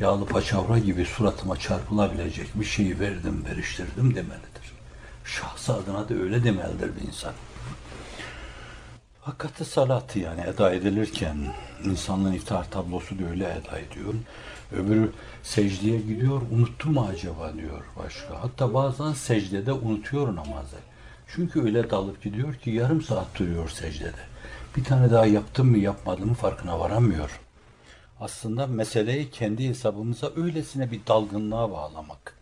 yağlı paçavra gibi suratıma çarpılabilecek bir şeyi verdim, veriştirdim demelidir. Şahsı adına da öyle demelidir bir insan. Hakikati salatı yani eda edilirken insanlığın iftar tablosu da öyle eda ediyor. Öbürü secdeye gidiyor, unuttu mu acaba diyor başka. Hatta bazen secdede unutuyor namazı. Çünkü öyle dalıp gidiyor ki yarım saat duruyor secdede. Bir tane daha yaptım mı yapmadım mı farkına varamıyor. Aslında meseleyi kendi hesabımıza öylesine bir dalgınlığa bağlamak.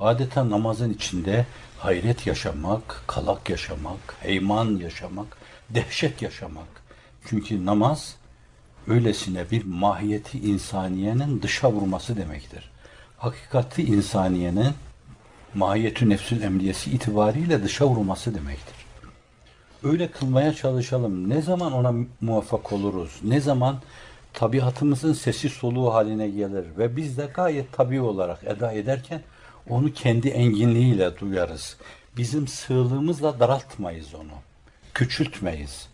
Adeta namazın içinde hayret yaşamak, kalak yaşamak, heyman yaşamak, dehşet yaşamak. Çünkü namaz öylesine bir mahiyeti insaniyenin dışa vurması demektir. Hakikati insaniyenin mahiyetü nefsül emniyesi itibariyle dışa vurması demektir. Öyle kılmaya çalışalım. Ne zaman ona muvaffak oluruz? Ne zaman tabiatımızın sesi soluğu haline gelir ve biz de gayet tabi olarak eda ederken onu kendi enginliğiyle duyarız. Bizim sığlığımızla daraltmayız onu. Küçültmeyiz.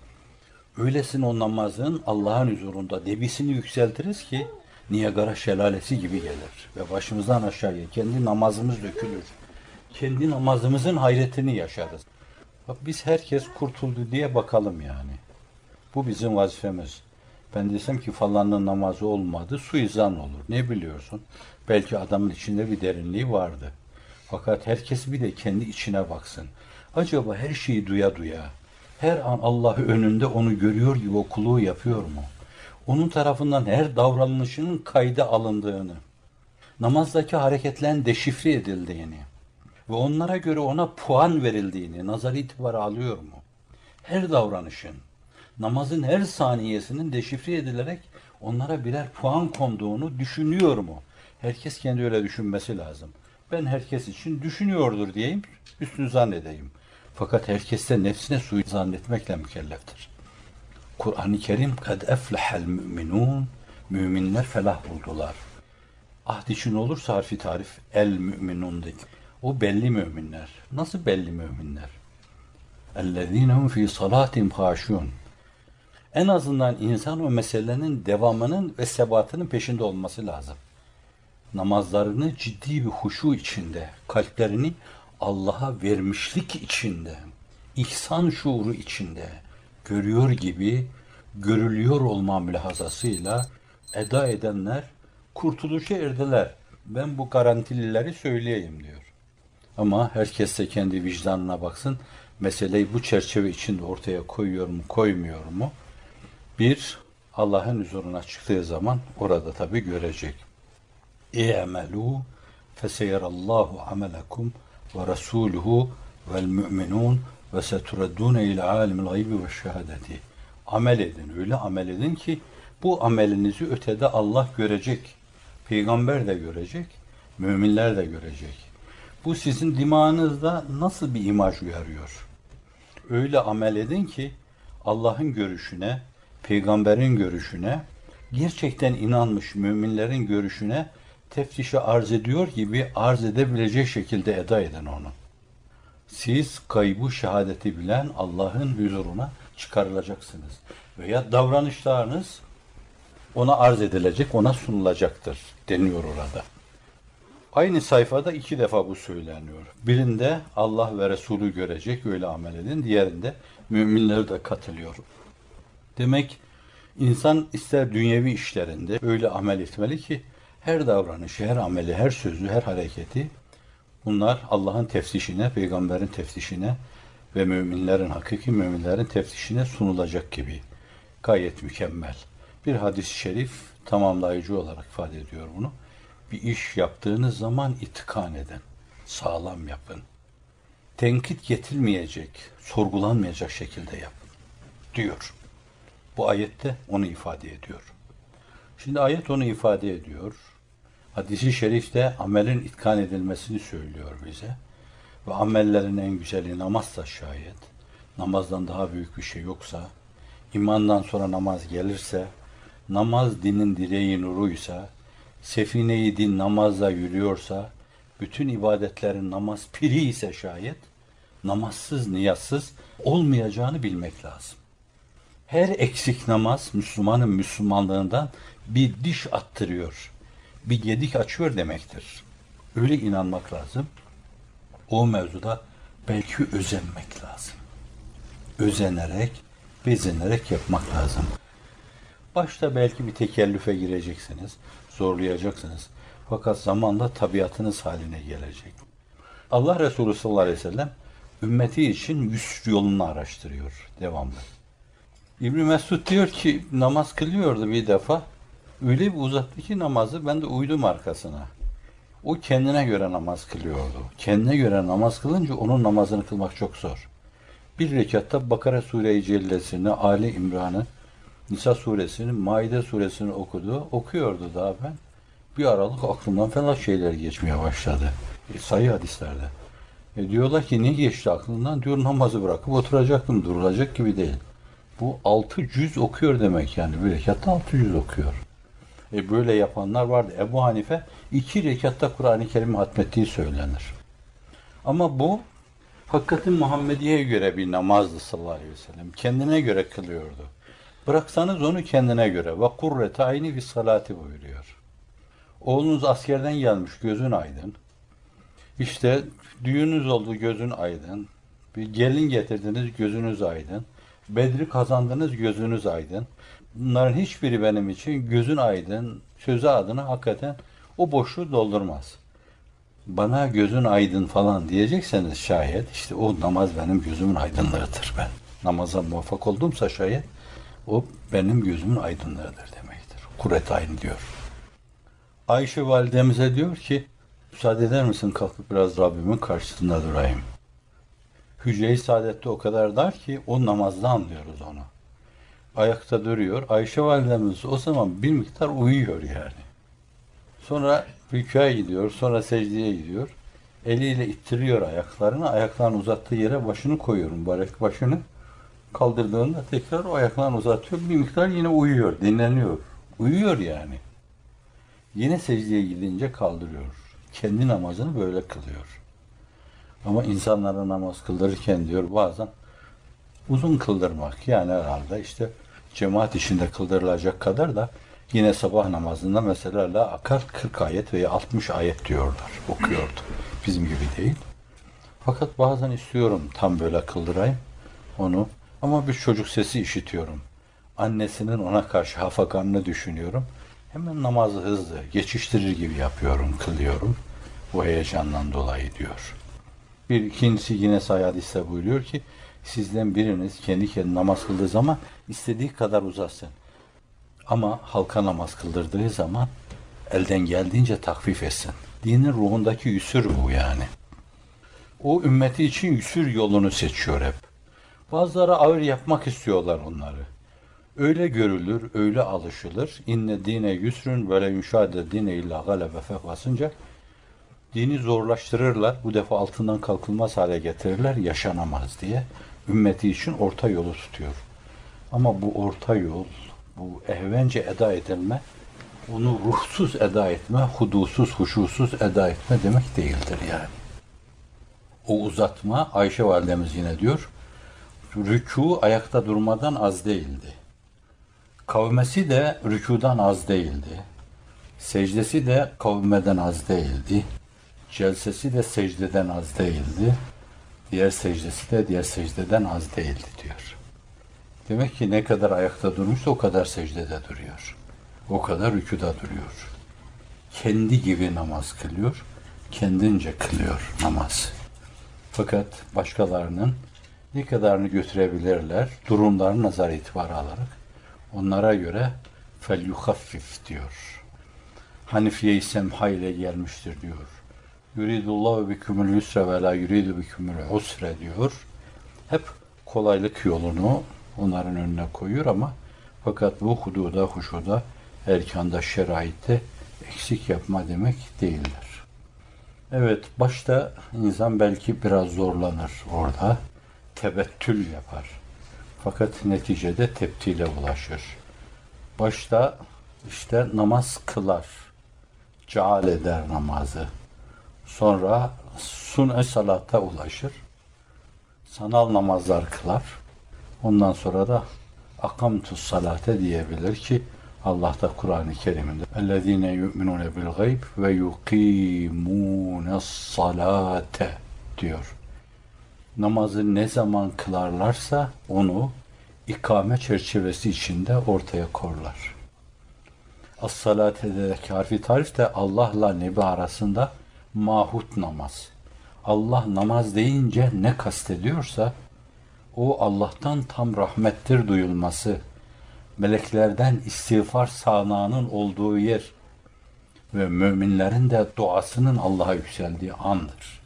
Öylesin o namazın Allah'ın huzurunda debisini yükseltiriz ki Niagara şelalesi gibi gelir. Ve başımızdan aşağıya kendi namazımız dökülür. Kendi namazımızın hayretini yaşarız. Bak biz herkes kurtuldu diye bakalım yani. Bu bizim vazifemiz. Ben desem ki falanın namazı olmadı, suizan olur. Ne biliyorsun? Belki adamın içinde bir derinliği vardı. Fakat herkes bir de kendi içine baksın. Acaba her şeyi duya duya, her an Allah önünde onu görüyor gibi o yapıyor mu? Onun tarafından her davranışının kayda alındığını, namazdaki hareketlerin deşifre edildiğini ve onlara göre ona puan verildiğini nazar itibarı alıyor mu? Her davranışın, namazın her saniyesinin deşifre edilerek onlara birer puan konduğunu düşünüyor mu? Herkes kendi öyle düşünmesi lazım. Ben herkes için düşünüyordur diyeyim, üstünü zannedeyim. Fakat herkes de nefsine suyu zannetmekle mükelleftir. Kur'an-ı Kerim kad eflehel müminun müminler felah buldular. Ahd için olursa harfi tarif el müminundaki. O belli müminler. Nasıl belli müminler? اَلَّذ۪ينَهُمْ ف۪ي صَلَاتِمْ خَاشُونَ en azından insan o meselenin devamının ve sebatının peşinde olması lazım. Namazlarını ciddi bir huşu içinde, kalplerini Allah'a vermişlik içinde, ihsan şuuru içinde görüyor gibi görülüyor olma mülahazasıyla eda edenler kurtuluşa erdiler. Ben bu garantilileri söyleyeyim diyor. Ama herkes de kendi vicdanına baksın. Meseleyi bu çerçeve içinde ortaya koyuyor mu, koymuyor mu? Bir, Allah'ın huzuruna çıktığı zaman orada tabi görecek. İ'melû feseyerallahu amelekum ve rasuluhu vel müminun ve setureddûne ile alimil gaybi ve şehadeti. Amel edin, öyle amel edin ki bu amelinizi ötede Allah görecek. Peygamber de görecek, müminler de görecek. Bu sizin dimağınızda nasıl bir imaj uyarıyor? Öyle amel edin ki Allah'ın görüşüne, peygamberin görüşüne, gerçekten inanmış müminlerin görüşüne teftişe arz ediyor gibi arz edebilecek şekilde eda edin onu. Siz kaybı şehadeti bilen Allah'ın huzuruna çıkarılacaksınız. Veya davranışlarınız ona arz edilecek, ona sunulacaktır deniyor orada. Aynı sayfada iki defa bu söyleniyor. Birinde Allah ve Resulü görecek, öyle amel edin. Diğerinde müminler de katılıyor. Demek insan ister dünyevi işlerinde öyle amel etmeli ki her davranışı, her ameli, her sözü, her hareketi bunlar Allah'ın teftişine, peygamberin teftişine ve müminlerin, hakiki müminlerin teftişine sunulacak gibi. Gayet mükemmel. Bir hadis-i şerif tamamlayıcı olarak ifade ediyor bunu. Bir iş yaptığınız zaman itkan edin. Sağlam yapın. Tenkit getirmeyecek, sorgulanmayacak şekilde yapın. Diyor. Bu ayette onu ifade ediyor. Şimdi ayet onu ifade ediyor. Hadisi şerifte amelin itkan edilmesini söylüyor bize. Ve amellerin en güzeli namazsa şayet, namazdan daha büyük bir şey yoksa, imandan sonra namaz gelirse, namaz dinin direği nuruysa, sefine din namazla yürüyorsa, bütün ibadetlerin namaz piri ise şayet, namazsız, niyazsız olmayacağını bilmek lazım. Her eksik namaz Müslümanın Müslümanlığından bir diş attırıyor. bir gedik açıyor demektir. Öyle inanmak lazım. O mevzuda belki özenmek lazım. Özenerek, bezenerek yapmak lazım. Başta belki bir tekellüfe gireceksiniz, zorlayacaksınız. Fakat zamanla tabiatınız haline gelecek. Allah Resulü sallallahu aleyhi ve sellem ümmeti için yüz yolunu araştırıyor devamlı. İbn Mesud diyor ki namaz kılıyordu bir defa. Öyle bir uzattı ki namazı ben de uydum arkasına. O kendine göre namaz kılıyordu. Kendine göre namaz kılınca onun namazını kılmak çok zor. Bir rekatta Bakara Sure-i Cellesini, Ali İmran'ı, Nisa suresini, Maide suresini okudu. Okuyordu daha ben. Bir aralık aklımdan falan şeyler geçmeye başladı. E, sayı hadislerde. E, diyorlar ki ne geçti aklından? Diyor namazı bırakıp oturacaktım. Durulacak gibi değil. Bu altı cüz okuyor demek yani. Bir rekatta altı cüz okuyor. E, böyle yapanlar vardı. Ebu Hanife iki rekatta Kur'an-ı Kerim'i hatmettiği söylenir. Ama bu hakikatin Muhammediye'ye göre bir namazdı sallallahu aleyhi ve sellem. Kendine göre kılıyordu. Bıraksanız onu kendine göre. Ve kurrete ayni bir salati buyuruyor. Oğlunuz askerden gelmiş gözün aydın. İşte düğününüz oldu gözün aydın. Bir gelin getirdiniz gözünüz aydın. Bedri kazandınız gözünüz aydın. Bunların hiçbiri benim için gözün aydın sözü adına hakikaten o boşluğu doldurmaz. Bana gözün aydın falan diyecekseniz şayet işte o namaz benim gözümün aydınlığıdır ben. Namaza muvaffak oldumsa şayet o benim gözümün aydınlığıdır demektir. Kuret aynı diyor. Ayşe validemize diyor ki müsaade eder misin kalkıp biraz Rabbimin karşısında durayım. Hücre-i saadette o kadar dar ki o namazda anlıyoruz onu. Ayakta duruyor. Ayşe validemiz o zaman bir miktar uyuyor yani. Sonra rükûa gidiyor, sonra secdeye gidiyor. Eliyle ittiriyor ayaklarını, ayaklarını uzattığı yere başını koyuyor mübarek başını. Kaldırdığında tekrar o ayaklarını uzatıyor. Bir miktar yine uyuyor, dinleniyor. Uyuyor yani. Yine secdeye gidince kaldırıyor. Kendi namazını böyle kılıyor. Ama insanlara namaz kıldırırken diyor bazen uzun kıldırmak. Yani herhalde işte cemaat içinde kıldırılacak kadar da yine sabah namazında mesela la akar 40 ayet veya 60 ayet diyorlar. Okuyordu. Bizim gibi değil. Fakat bazen istiyorum tam böyle kıldırayım onu. Ama bir çocuk sesi işitiyorum. Annesinin ona karşı hafakanını düşünüyorum. Hemen namazı hızlı, geçiştirir gibi yapıyorum, kılıyorum. Bu heyecandan dolayı diyor. Bir ikincisi yine sayı hadiste buyuruyor ki sizden biriniz kendi kendine namaz kıldığı zaman istediği kadar uzatsın. Ama halka namaz kıldırdığı zaman elden geldiğince takfif etsin. Dinin ruhundaki yüsür bu yani. O ümmeti için yüsür yolunu seçiyor hep. Bazıları ağır yapmak istiyorlar onları. Öyle görülür, öyle alışılır. İnne dine yüsrün böyle müşahede dine illa galebe fehvasınca dini zorlaştırırlar. Bu defa altından kalkılmaz hale getirirler. Yaşanamaz diye. Ümmeti için orta yolu tutuyor. Ama bu orta yol, bu ehvence eda edilme, onu ruhsuz eda etme, hudusuz, huşusuz eda etme demek değildir yani. O uzatma, Ayşe validemiz yine diyor, rükû ayakta durmadan az değildi. Kavmesi de rükudan az değildi. Secdesi de kavmeden az değildi. Celsesi de secdeden az değildi. Diğer secdesi de diğer secdeden az değildi diyor. Demek ki ne kadar ayakta durmuşsa o kadar secdede duruyor. O kadar rükuda duruyor. Kendi gibi namaz kılıyor. Kendince kılıyor namaz. Fakat başkalarının ne kadarını götürebilirler durumlarını nazar itibarı alarak onlara göre fel yuhaffif diyor. Hanifiye-i semha ile gelmiştir diyor. Yuridullahu bikümül yusre ve la yuridu bikümül usre diyor. Hep kolaylık yolunu onların önüne koyuyor ama fakat bu hududa, huşuda, erkanda, şeraitte eksik yapma demek değildir. Evet, başta insan belki biraz zorlanır orada. Tebettül yapar. Fakat neticede teptile ulaşır. Başta işte namaz kılar. Ceal eder namazı sonra sune salata ulaşır. Sanal namazlar kılar. Ondan sonra da akamtus salate diyebilir ki Allah da Kur'an-ı Kerim'inde ellezine yu'minune bil gayb ve yuqimune salate diyor. Namazı ne zaman kılarlarsa onu ikame çerçevesi içinde ortaya korlar. As-salate harfi tarif de Allah'la nebi arasında mahut namaz. Allah namaz deyince ne kastediyorsa o Allah'tan tam rahmettir duyulması, meleklerden istiğfar sağanağının olduğu yer ve müminlerin de duasının Allah'a yükseldiği andır.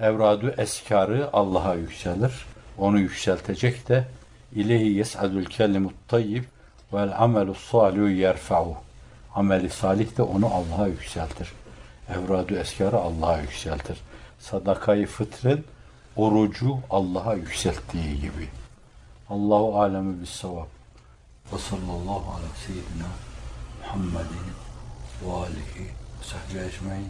Evradu eskarı Allah'a yükselir. Onu yükseltecek de İlehi yes'adul kelimut tayyib vel amelus salihu yerfa'u. Ameli salih de onu Allah'a yükseltir. Evradu eskarı Allah'a yükseltir. Sadakayı fıtren orucu Allah'a yükselttiği gibi. Allahu alemi bis sevap. Ve sallallahu ala seyyidina Muhammedin ve alihi ve sahbihi ecmain.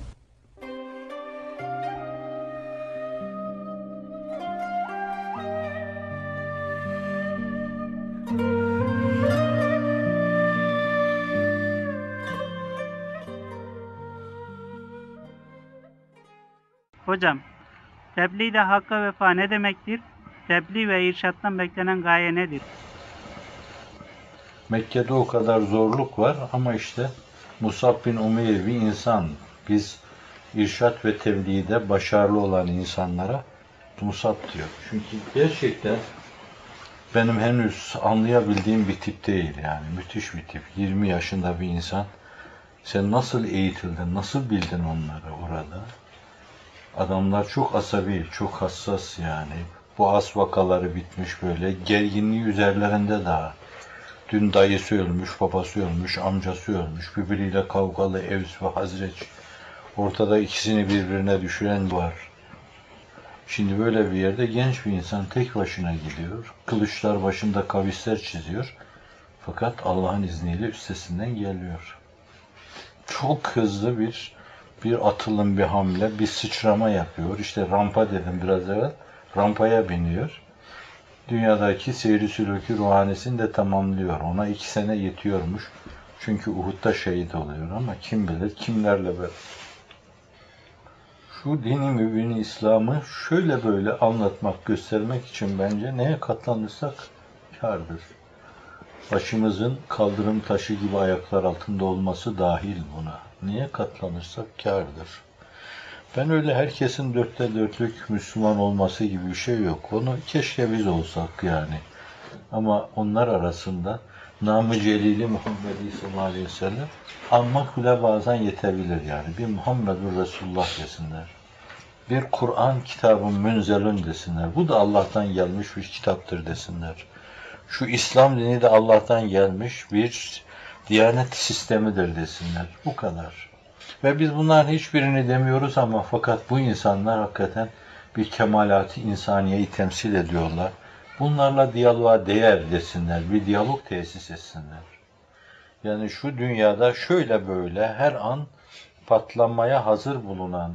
Hocam, tebliğde hakka vefa ne demektir? Tebliğ ve irşattan beklenen gaye nedir? Mekke'de o kadar zorluk var ama işte Musab bin Umeyr bir insan. Biz irşat ve tebliğde başarılı olan insanlara Musab diyor. Çünkü gerçekten benim henüz anlayabildiğim bir tip değil yani. Müthiş bir tip. 20 yaşında bir insan. Sen nasıl eğitildin, nasıl bildin onları orada? Adamlar çok asabi, çok hassas yani. Boğaz vakaları bitmiş böyle. Gerginliği üzerlerinde daha. Dün dayısı ölmüş, babası ölmüş, amcası ölmüş. Birbiriyle kavgalı Evs ve Hazreç. Ortada ikisini birbirine düşüren var. Şimdi böyle bir yerde genç bir insan tek başına gidiyor. Kılıçlar başında kavisler çiziyor. Fakat Allah'ın izniyle üstesinden geliyor. Çok hızlı bir bir atılım, bir hamle, bir sıçrama yapıyor. İşte rampa dedim biraz evvel. Rampaya biniyor. Dünyadaki seyri sülükü ruhanesini de tamamlıyor. Ona iki sene yetiyormuş. Çünkü Uhud'da şehit oluyor ama kim bilir kimlerle böyle. Şu dini mübini İslam'ı şöyle böyle anlatmak, göstermek için bence neye katlanırsak kârdır. Başımızın kaldırım taşı gibi ayaklar altında olması dahil buna. Niye katlanırsak kârdır. Ben öyle herkesin dörtte dörtlük Müslüman olması gibi bir şey yok. Onu keşke biz olsak yani. Ama onlar arasında namı celili Muhammed'i sallallahu aleyhi ve sellem anmak bile bazen yetebilir yani. Bir Muhammedur Resulullah desinler. Bir Kur'an kitabın münzelün desinler. Bu da Allah'tan gelmiş bir kitaptır desinler. Şu İslam dini de Allah'tan gelmiş bir diyanet sistemidir desinler. Bu kadar. Ve biz bunların hiçbirini demiyoruz ama fakat bu insanlar hakikaten bir kemalatı insaniyeyi temsil ediyorlar. Bunlarla diyaloğa değer desinler, bir diyalog tesis etsinler. Yani şu dünyada şöyle böyle her an patlamaya hazır bulunan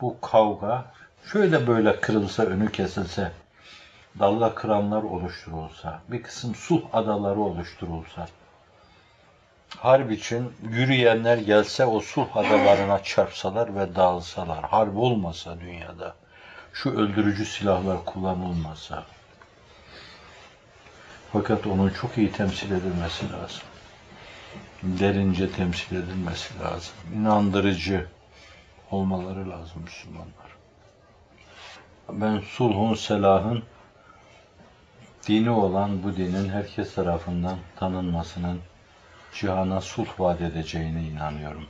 bu kavga şöyle böyle kırılsa, önü kesilse, dalga kıranlar oluşturulsa, bir kısım sulh adaları oluşturulsa, harp için yürüyenler gelse o sulh adalarına çarpsalar ve dağılsalar, harp olmasa dünyada, şu öldürücü silahlar kullanılmasa, fakat onun çok iyi temsil edilmesi lazım. Derince temsil edilmesi lazım. İnandırıcı olmaları lazım Müslümanlar. Ben sulhun, selahın dini olan bu dinin herkes tarafından tanınmasının cihana sulh vaat edeceğine inanıyorum.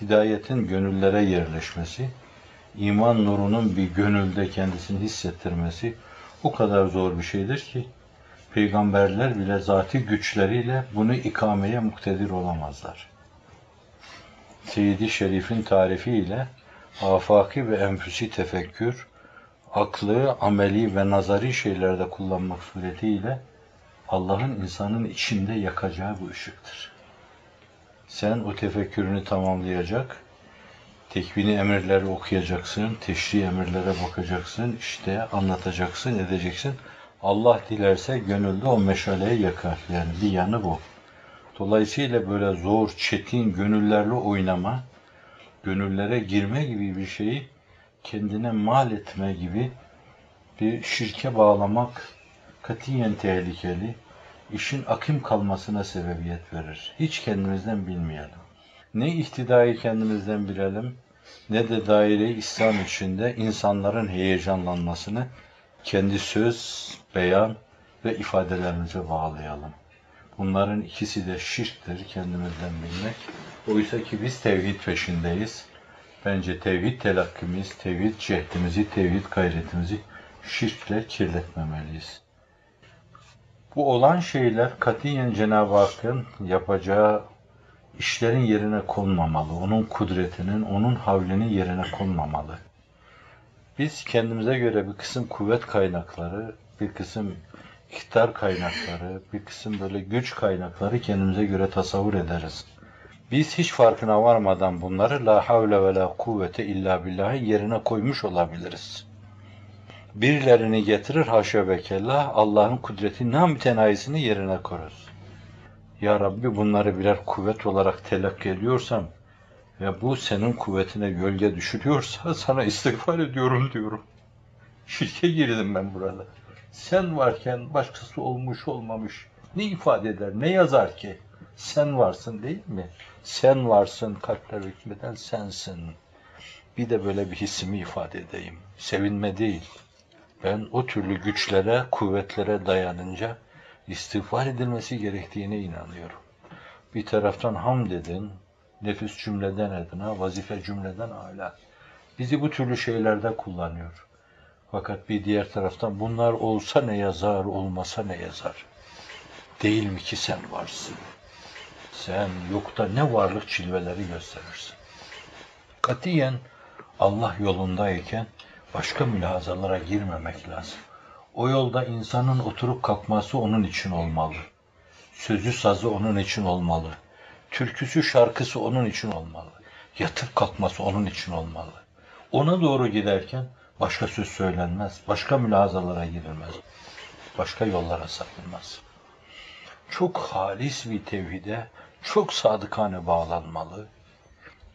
Hidayetin gönüllere yerleşmesi, iman nurunun bir gönülde kendisini hissettirmesi o kadar zor bir şeydir ki peygamberler bile zati güçleriyle bunu ikameye muktedir olamazlar. Seyyidi Şerif'in tarifiyle afaki ve enfüsi tefekkür, aklı, ameli ve nazari şeylerde kullanmak suretiyle Allah'ın insanın içinde yakacağı bu ışıktır. Sen o tefekkürünü tamamlayacak, tekvini emirleri okuyacaksın, teşri emirlere bakacaksın, işte anlatacaksın, edeceksin. Allah dilerse gönülde o meşaleyi yakar. Yani bir yanı bu. Dolayısıyla böyle zor, çetin gönüllerle oynama, gönüllere girme gibi bir şeyi kendine mal etme gibi bir şirke bağlamak katiyen tehlikeli. işin akım kalmasına sebebiyet verir. Hiç kendimizden bilmeyelim. Ne ihtidayı kendimizden bilelim, ne de daire İslam içinde insanların heyecanlanmasını kendi söz, beyan ve ifadelerimize bağlayalım. Bunların ikisi de şirktir kendimizden bilmek. Oysa ki biz tevhid peşindeyiz. Bence tevhid telakkimiz, tevhid cehdimizi, tevhid gayretimizi şirkle kirletmemeliyiz. Bu olan şeyler katiyen Cenab-ı Hakk'ın yapacağı işlerin yerine konmamalı. Onun kudretinin, onun havlinin yerine konmamalı. Biz kendimize göre bir kısım kuvvet kaynakları, bir kısım iktidar kaynakları, bir kısım böyle güç kaynakları kendimize göre tasavvur ederiz. Biz hiç farkına varmadan bunları la havle ve la kuvvete illa billahi yerine koymuş olabiliriz. Birilerini getirir haşa ve kella Allah'ın kudreti namütenayisini yerine koruz. Ya Rabbi bunları birer kuvvet olarak telakki ediyorsam ve bu senin kuvvetine gölge düşürüyorsa sana istiğfar ediyorum diyorum. Şirke girdim ben burada. Sen varken başkası olmuş olmamış ne ifade eder, ne yazar ki? Sen varsın değil mi? Sen varsın, kalpler hükmeden sensin. Bir de böyle bir hissimi ifade edeyim. Sevinme değil. Ben o türlü güçlere, kuvvetlere dayanınca istiğfar edilmesi gerektiğine inanıyorum. Bir taraftan hamd edin, nefis cümleden edina, vazife cümleden âlâ. Bizi bu türlü şeylerde kullanıyor. Fakat bir diğer taraftan bunlar olsa ne yazar, olmasa ne yazar? Değil mi ki sen varsın? Sen yokta ne varlık cilveleri gösterirsin. Katiyen Allah yolundayken başka mülahazalara girmemek lazım. O yolda insanın oturup kalkması onun için olmalı. Sözü sazı onun için olmalı. Türküsü şarkısı onun için olmalı. Yatıp kalkması onun için olmalı. Ona doğru giderken başka söz söylenmez, başka mülahazalara girilmez, başka yollara sapılmaz. Çok halis bir tevhide, çok sadıkane bağlanmalı.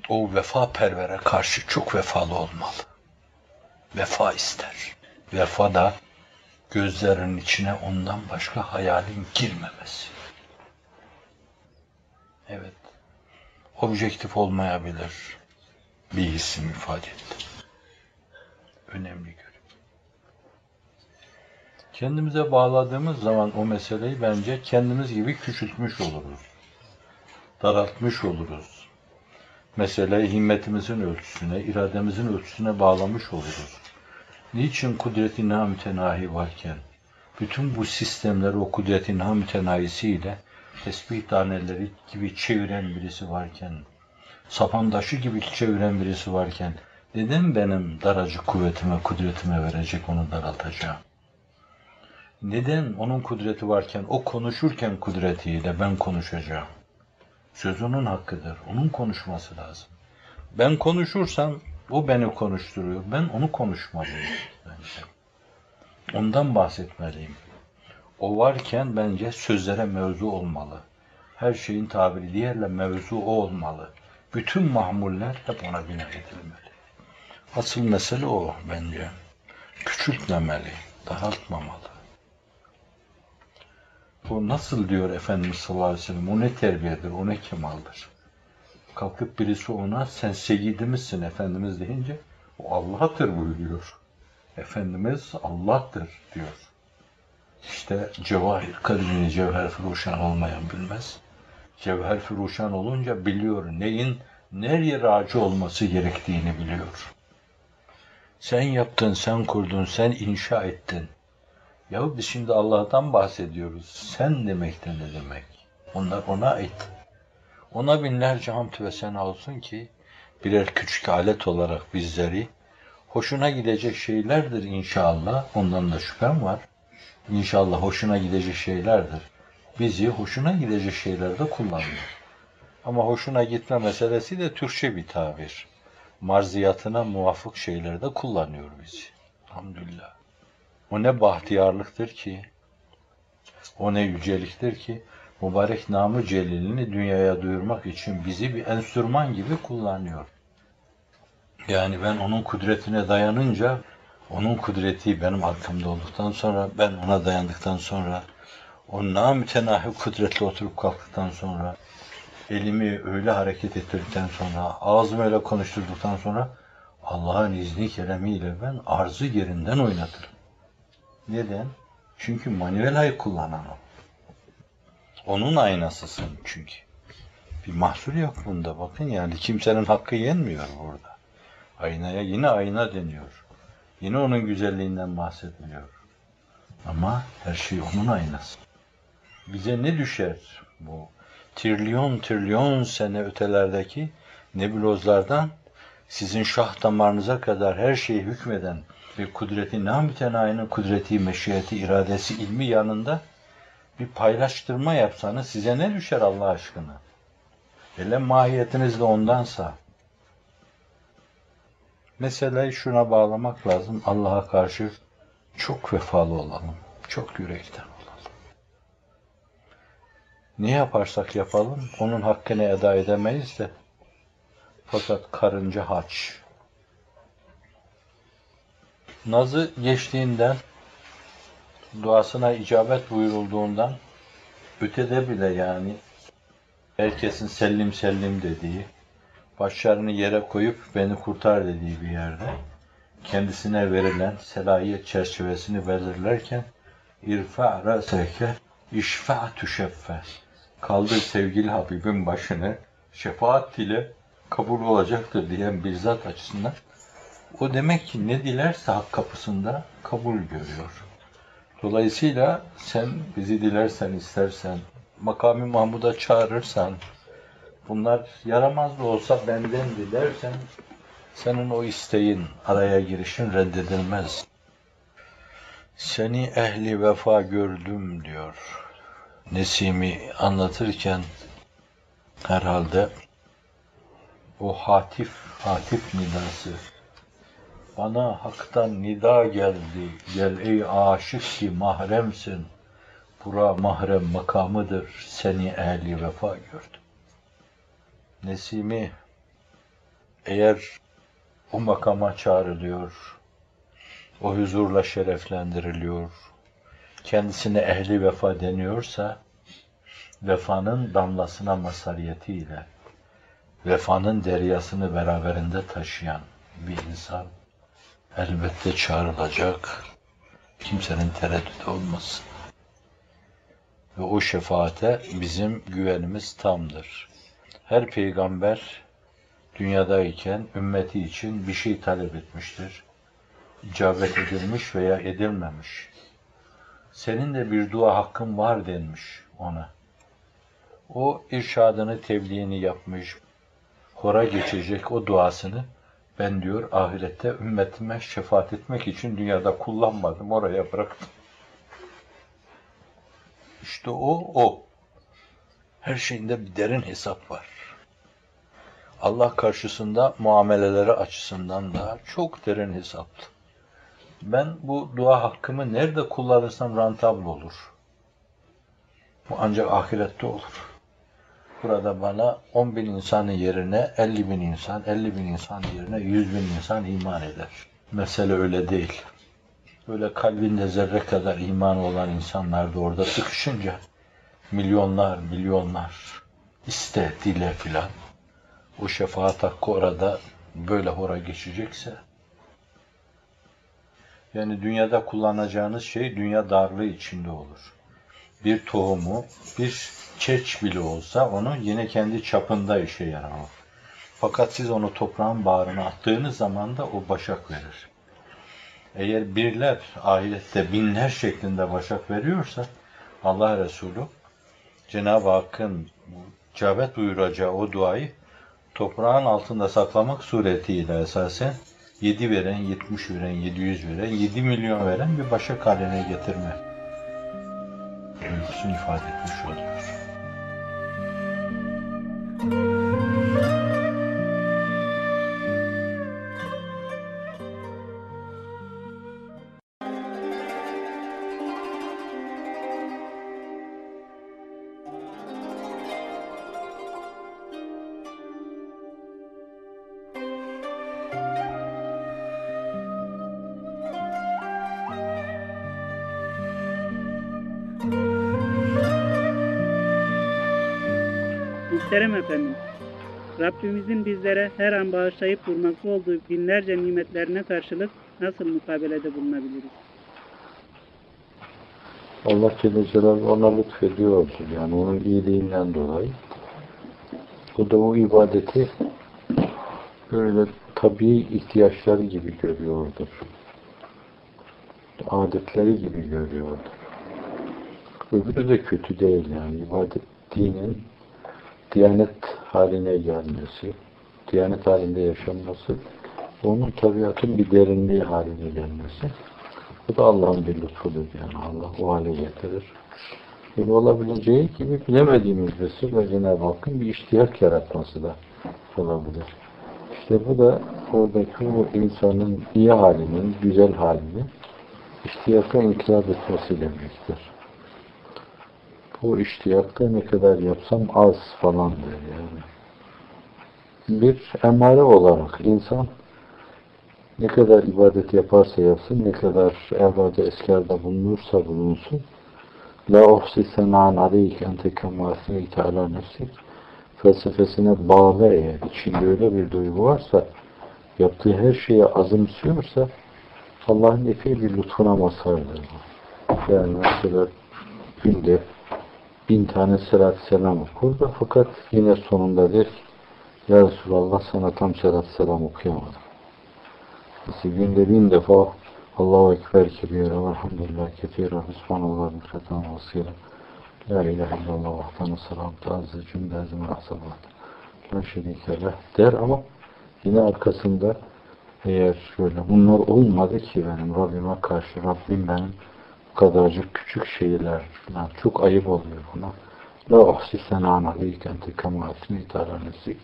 O vefa pervere karşı çok vefalı olmalı. Vefa ister. Vefa da gözlerinin içine ondan başka hayalin girmemesi. Evet, objektif olmayabilir. Bir hissim ifade etti. Önemli görüyorum. Kendimize bağladığımız zaman o meseleyi bence kendimiz gibi küçültmüş oluruz. Daraltmış oluruz. Meseleyi himmetimizin ölçüsüne, irademizin ölçüsüne bağlamış oluruz. Niçin kudreti namütenahi varken, bütün bu sistemleri o kudretin namütenahisiyle tesbih taneleri gibi çeviren birisi varken, sapan taşı gibi çeviren birisi varken, neden benim daracı kuvvetime, kudretime verecek onu daraltacağım? Neden onun kudreti varken, o konuşurken kudretiyle ben konuşacağım? Söz onun hakkıdır, onun konuşması lazım. Ben konuşursam o beni konuşturuyor, ben onu konuşmalıyım bence. Ondan bahsetmeliyim. O varken bence sözlere mevzu olmalı. Her şeyin tabiri diğerle mevzu o olmalı. Bütün mahmuller hep ona bina edilmeli. Asıl mesele o bence. Küçültmemeli, daraltmamalı. Bu nasıl diyor Efendimiz sallallahu aleyhi ve sellem, o ne terbiyedir, o ne kemaldir. Kalkıp birisi ona sen seyyidimizsin Efendimiz deyince, o Allah'tır buyuruyor. Efendimiz Allah'tır diyor. İşte cevahir kalbini cevher furuşan olmayan bilmez. Cevher furuşan olunca biliyor neyin nereye raci olması gerektiğini biliyor. Sen yaptın, sen kurdun, sen inşa ettin. Yahu biz şimdi Allah'tan bahsediyoruz. Sen demekten ne demek? Onlar ona ait. Ona binlerce hamd ve sena olsun ki birer küçük alet olarak bizleri hoşuna gidecek şeylerdir inşallah. Ondan da şüphem var. İnşallah hoşuna gidecek şeylerdir. Bizi hoşuna gidecek şeylerde kullanıyor. Ama hoşuna gitme meselesi de Türkçe bir tabir. Marziyatına muvafık şeylerde kullanıyor bizi. Elhamdülillah. O ne bahtiyarlıktır ki, o ne yüceliktir ki, mübarek namı celilini dünyaya duyurmak için bizi bir enstrüman gibi kullanıyor. Yani ben onun kudretine dayanınca, onun kudreti benim arkamda olduktan sonra, ben ona dayandıktan sonra, o namütenahi kudretle oturup kalktıktan sonra, elimi öyle hareket ettirdikten sonra, ağzımı öyle konuşturduktan sonra, Allah'ın izni keremiyle ben arzı yerinden oynatırım. Neden? Çünkü manuel ay kullanan o. Onun aynasısın çünkü. Bir mahsur yok bunda bakın yani kimsenin hakkı yenmiyor burada. Aynaya yine ayna deniyor. Yine onun güzelliğinden bahsediliyor. Ama her şey onun aynası. Bize ne düşer bu trilyon trilyon sene ötelerdeki nebulozlardan sizin şah damarınıza kadar her şeyi hükmeden bir kudreti, namütenayinin kudreti, meşiyeti, iradesi, ilmi yanında bir paylaştırma yapsanız size ne düşer Allah aşkına? Hele mahiyetiniz de ondansa. Meseleyi şuna bağlamak lazım. Allah'a karşı çok vefalı olalım. Çok yürekten olalım. Ne yaparsak yapalım onun hakkını eda edemeyiz de. Fakat karınca haç. Nazı geçtiğinden, duasına icabet buyurulduğundan, ötede bile yani herkesin sellim sellim dediği, başlarını yere koyup beni kurtar dediği bir yerde, kendisine verilen selahiyet çerçevesini belirlerken, irfa raseke işfa tüşeffe. Kaldır sevgili Habibin başını, şefaat ile kabul olacaktır diyen bir zat açısından o demek ki ne dilerse hak kapısında kabul görüyor. Dolayısıyla sen bizi dilersen istersen, makami Mahmud'a çağırırsan, bunlar yaramaz da olsa benden dilersen, senin o isteğin, araya girişin reddedilmez. Seni ehli vefa gördüm diyor. Nesimi anlatırken herhalde o hatif, hatif nidası bana haktan nida geldi. Gel ey aşık ki mahremsin. Bura mahrem makamıdır. Seni ehli vefa gördüm. Nesimi eğer o makama çağrılıyor, o huzurla şereflendiriliyor, kendisine ehli vefa deniyorsa, vefanın damlasına masariyetiyle, vefanın deryasını beraberinde taşıyan bir insan elbette çağrılacak. Kimsenin tereddütü olmasın. Ve o şefaate bizim güvenimiz tamdır. Her peygamber dünyadayken ümmeti için bir şey talep etmiştir. İcabet edilmiş veya edilmemiş. Senin de bir dua hakkın var denmiş ona. O irşadını, tebliğini yapmış, hora geçecek o duasını ben diyor ahirette ümmetime şefaat etmek için dünyada kullanmadım, oraya bıraktım. İşte o, o. Her şeyinde bir derin hesap var. Allah karşısında muameleleri açısından da çok derin hesaplı. Ben bu dua hakkımı nerede kullanırsam rantabl olur. Bu ancak ahirette olur. Burada bana 10 bin insanın yerine 50 bin insan, 50 bin insan yerine 100 bin insan iman eder. Mesele öyle değil. Böyle kalbinde zerre kadar iman olan insanlar da orada sıkışınca milyonlar, milyonlar iste, dile filan o şefaat hakkı orada böyle hora geçecekse yani dünyada kullanacağınız şey dünya darlığı içinde olur. Bir tohumu, bir çeç bile olsa onu yine kendi çapında işe yarar. Fakat siz onu toprağın bağrına attığınız zaman da o başak verir. Eğer birler ahirette binler şeklinde başak veriyorsa Allah Resulü Cenab-ı Hakk'ın icabet buyuracağı o duayı toprağın altında saklamak suretiyle esasen 7 veren, 70 veren, 700 veren, 7 milyon veren bir başak haline getirme duygusunu ifade etmiş oluyor. Rabbimizin bizlere her an bağışlayıp durmakta olduğu binlerce nimetlerine karşılık nasıl mukabelede bulunabiliriz? Allah Celle Celaluhu ona lütfediyordur. Yani onun iyiliğinden dolayı. O da o ibadeti böyle tabii ihtiyaçları gibi görüyordur. Adetleri gibi görüyordur. Öbürü de kötü değil yani. İbadet dinin diyanet haline gelmesi, diyanet halinde yaşanması, onun tabiatın bir derinliği haline gelmesi. Bu da Allah'ın bir lütfudur yani. Allah o hale getirir. Böyle olabileceği gibi bilemediğimiz vesile Cenab-ı Hakk'ın bir iştiyak yaratması da olabilir. İşte bu da oradaki o insanın iyi halinin, güzel halini iştiyaka inkılap etmesi demektir. Bu iştiyakta ne kadar yapsam az falandır yani. Bir emare olarak insan ne kadar ibadet yaparsa yapsın, ne kadar evlada eskarda bulunursa bulunsun, La uhsi senan aleyk ente kema seyte ala nefsik felsefesine bağlı eğer içinde öyle bir duygu varsa yaptığı her şeye azımsıyorsa Allah'ın epey bir lütfuna mazhardır. Yani mesela günde bin tane selat selam okur da fakat yine sonunda der ki Ya Resulallah sana tam selat selam okuyamadım. Mesela günde bin defa Allahu Ekber kebire ve elhamdülillah kefire ve subhanallah mükreten vasıyla La ilahe illallah vahdanı salamta azze cümle ezme asabat La şerike leh der ama yine arkasında eğer şöyle bunlar olmadı ki benim Rabbime karşı Rabbim benim kadarcık küçük şeyler falan çok ayıp oluyor buna. La uhsi senan aleyken te kemaatini taranesi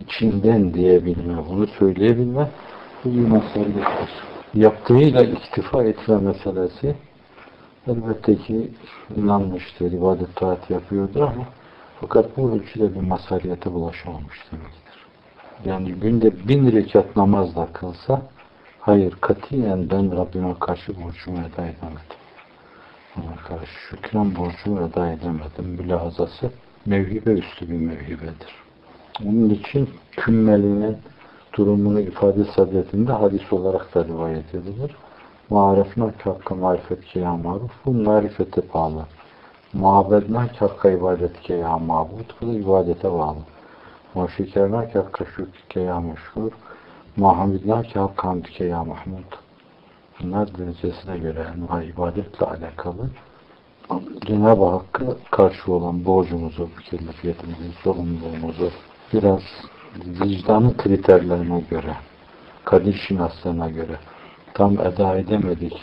içinden diyebilme, bunu söyleyebilme bu bir meselesidir. Yaptığıyla iktifa etme meselesi elbette ki inanmıştır, ibadet taat yapıyordur ama fakat bu ölçüde bir masaliyete bulaşamamış demektir. Yani günde bin rekat namaz da kılsa hayır katiyen ben Rabbime karşı borcumu eda edemedim. Ona karşı şükran borcumu eda edemedim. Mülahazası mevhibe üstü bir mevhibedir. Onun için kümmelinin durumunu ifade sadetinde hadis olarak da rivayet edilir. Marifna hakkı marifet ki ya maruf. Bu marifete bağlı. Muhabbetna hakka ibadet ki ya mabud. Bu da ibadete bağlı. Maşikerna hakka şükür ki ya meşhur. Muhammedna hakka hamd ki ya mahmud. Bunlar derecesine göre yani ibadetle alakalı Cenab-ı Hakk'a karşı olan borcumuzu, mükellefiyetimizi, sorumluluğumuzu biraz vicdanın kriterlerine göre, kadir şinaslığına göre tam eda edemedik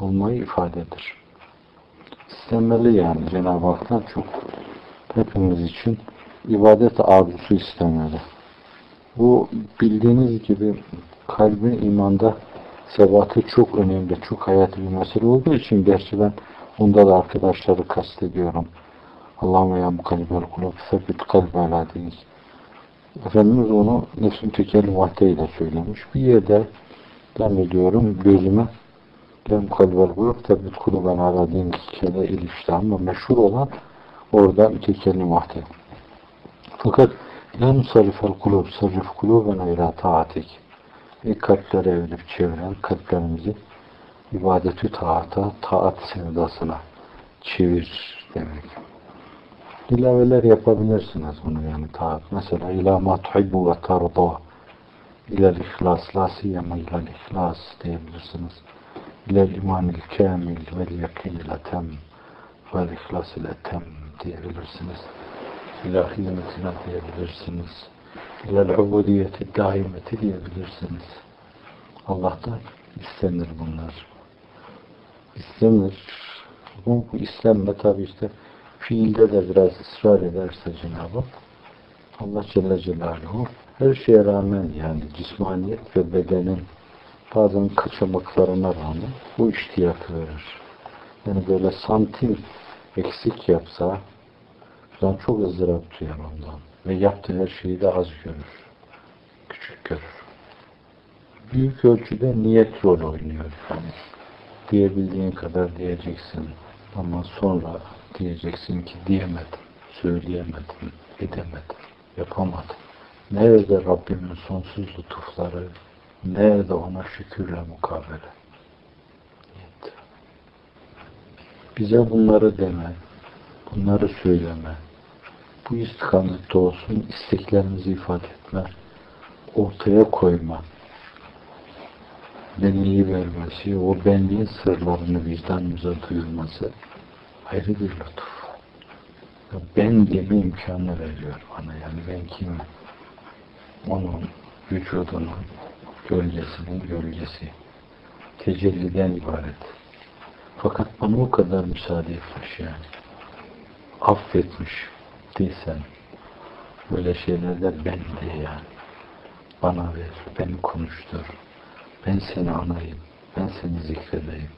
olmayı ifadedir. İstemeli yani Cenab-ı Hak'tan çok hepimiz için ibadet arzusu istemeli. Bu bildiğiniz gibi kalbin imanda sebatı çok önemli, çok hayati bir mesele olduğu için gerçi ben bunda da arkadaşları kastediyorum. Allahümme ya mukalibel kulub sebbit kalbe ala değil. Efendimiz onu nefsin tekel vahdeyle söylemiş. Bir yerde zannediyorum gözüme lem kalbel kulub sebbit kuluben ala din kele ilişti ama meşhur olan orada mütekellim vahde. Fakat lem sarifel kulub sarif kuluben ila taatik. E kalplere evirip çeviren kalplerimizi ibadeti taata, taat sevdasına çevir demek. İlaveler yapabilirsiniz bunu yani taat. Mesela ila ma tuhibbu ve tarda ilel ihlas, la siyema ilel ihlas diyebilirsiniz. İlel imanil kamil vel yakinil etem vel ihlas ile etem diyebilirsiniz. İla hizmetine diyebilirsiniz. İlel ubudiyeti daimeti diyebilirsiniz. Allah'tan istenir bunlar. İstenir. Bu, bu istenme tabi işte fiilde de biraz ısrar ederse Cenab-ı Allah Celle Celaluhu her şeye rağmen yani cismaniyet ve bedenin bazen kaçamaklarına rağmen bu iştiyatı verir. Yani böyle santim eksik yapsa ben çok ızdırap duyar ondan. Ve yaptığı her şeyi de az görür. Küçük görür. Büyük ölçüde niyet rol oynuyor. Yani diyebildiğin kadar diyeceksin. Ama sonra diyeceksin ki diyemedim. söyleyemedim, edemedim, yapamadım. Nerede Rabbimin sonsuz lütufları, nerede ona şükürle mukabele. Bize bunları deme, bunları söyleme, bu istikamette olsun, isteklerimizi ifade etme, ortaya koyma, benliği vermesi, o benliğin sırlarını vicdanımıza duyurması ayrı bir lütuf. Ben deme imkanı veriyor bana, yani ben kimim? Onun vücudunun, gölgesinin gölgesi, tecelliden ibaret. Fakat bana o kadar müsaade etmiş yani. Affetmiş değilsen, böyle şeylerde ben de yani. Bana ver, beni konuştur. Ben seni anayım, ben seni zikredeyim.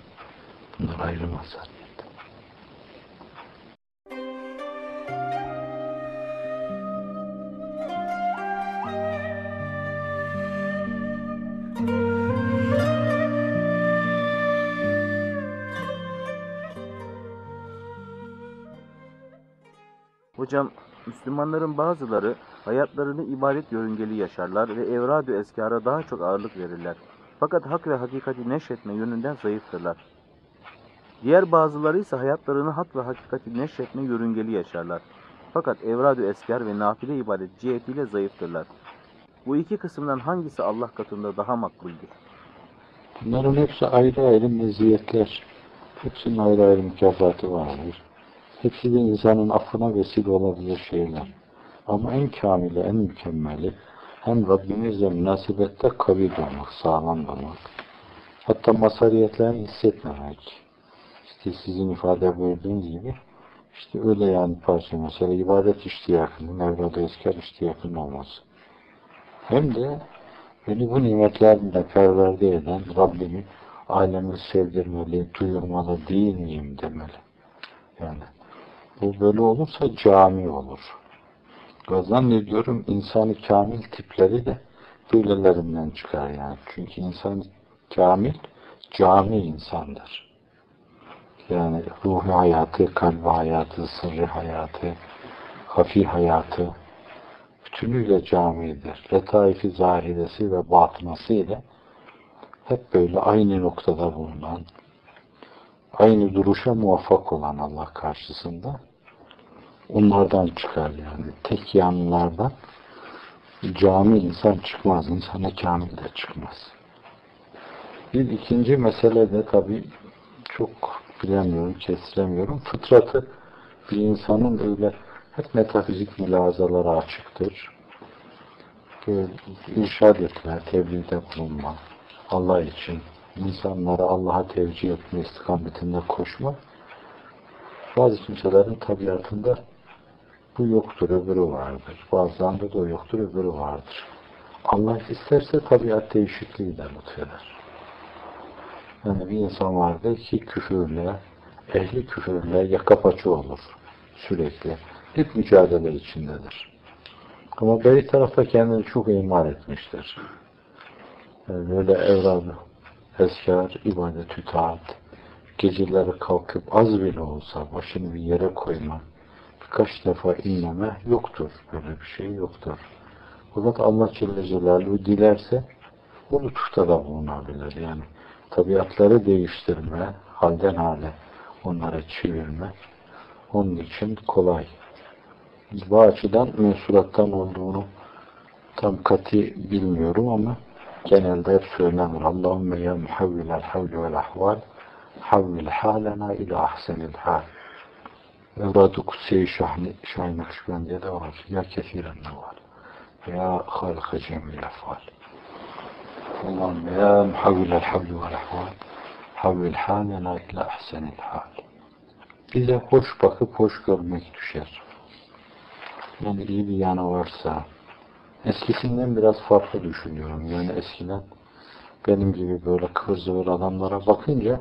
Bunlar ayrı mazhariyet. Hocam, Müslümanların bazıları hayatlarını ibadet yörüngeli yaşarlar ve evrad-ı eskara daha çok ağırlık verirler. Fakat hak ve hakikati neşretme yönünden zayıftırlar. Diğer bazıları ise hayatlarını hak ve hakikati neşretme yörüngeli yaşarlar. Fakat evrad-ı eskar ve nafile ibadet cihetiyle zayıftırlar. Bu iki kısımdan hangisi Allah katında daha makbuldür? Bunların hepsi ayrı ayrı meziyetler. Hepsinin ayrı ayrı mükafatı vardır. Hepsi de insanın affına vesile olabilir şeyler. Ama en kamili, en mükemmeli hem Rabbimizle münasebette kavi durmak, sağlam durmak. Hatta masariyetlerini hissetmemek. İşte sizin ifade buyurduğunuz gibi işte öyle yani parça mesela ibadet iştiyakının, evladı esker iştiyakının olması. Hem de beni bu nimetlerle perverde eden Rabbimi alemi sevdirmeli, duyurmalı değil miyim demeli. Yani böyle olursa cami olur. Zannediyorum insanı kamil tipleri de böylelerinden çıkar yani. Çünkü insan kamil, cami insandır. Yani ruhi hayatı, kalbi hayatı, sırrı hayatı, hafi hayatı bütünüyle camidir. Letaifi zahiresi ve batınası ile hep böyle aynı noktada bulunan, aynı duruşa muvaffak olan Allah karşısında onlardan çıkar yani. Tek yanlardan cami insan çıkmaz. insana kamil de çıkmaz. Bir ikinci mesele de tabii çok bilemiyorum, kestiremiyorum. Fıtratı bir insanın öyle hep metafizik mülazalara açıktır. Böyle irşad etme, tebliğde bulunma, Allah için insanları Allah'a tevcih etme istikametinde koşma bazı kimselerin tabiatında bu yoktur, öbürü vardır. Bazılarında da o yoktur, öbürü vardır. Allah isterse tabiat değişikliği de lütfeder. Yani bir insan vardır ki küfürle, ehli küfürle yaka paça olur sürekli. Hep mücadele içindedir. Ama beri tarafta kendini çok imal etmiştir. Yani böyle evradı, eskar, ibadet, itaat, geceleri kalkıp az bile olsa başını bir yere koyma, birkaç defa inleme yoktur. Böyle bir şey yoktur. Fakat Allah Celle Celaluhu dilerse bu lütufta da bulunabilir. Yani tabiatları değiştirme, halden hale onları çevirme onun için kolay. Bu açıdan mensurattan olduğunu tam kati bilmiyorum ama genelde hep söylenir. Allahümme ya muhavvilel havli vel ahval havvil halena ila ahsenil hal. Evrad-ı Kutsiye Şahni, Şahin Akşibendi'ye de var. Ya kesiren neval. Ya halika cemil efal. Allahümme ya muhavvilel havli vel ahval havvil halena ila ahsenil hal. Bize hoş bakıp hoş görmek düşer. Yani iyi bir yanı varsa, eskisinden biraz farklı düşünüyorum. Yani eskiden benim gibi böyle kıvır adamlara bakınca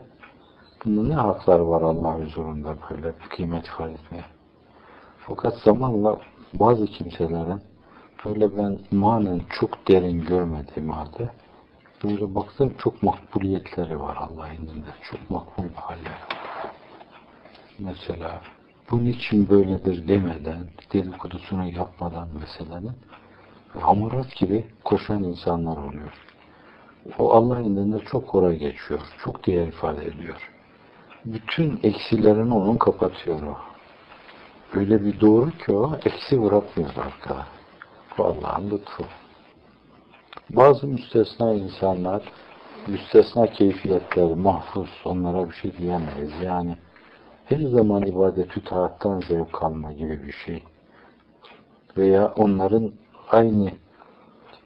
bunun ne hakları var Allah huzurunda böyle kıymet ifade etmeye. Fakat zamanla bazı kimselerin böyle ben manen çok derin görmediğim halde böyle baktım çok makbuliyetleri var Allah indinde. Çok makbul bir halleri var. Mesela bunun için böyledir demeden, dedikodusunu yapmadan meselenin hamurat gibi koşan insanlar oluyor. O Allah indinde çok kolay geçiyor, çok değer ifade ediyor. Bütün eksilerini onun kapatıyor. Öyle bir doğru ki o, eksi bırakmıyor arkada. Allah'ın lütfu. Bazı müstesna insanlar, müstesna keyfiyetleri mahfuz, onlara bir şey diyemeyiz. Yani her zaman ibadetü taattan zevk alma gibi bir şey. Veya onların aynı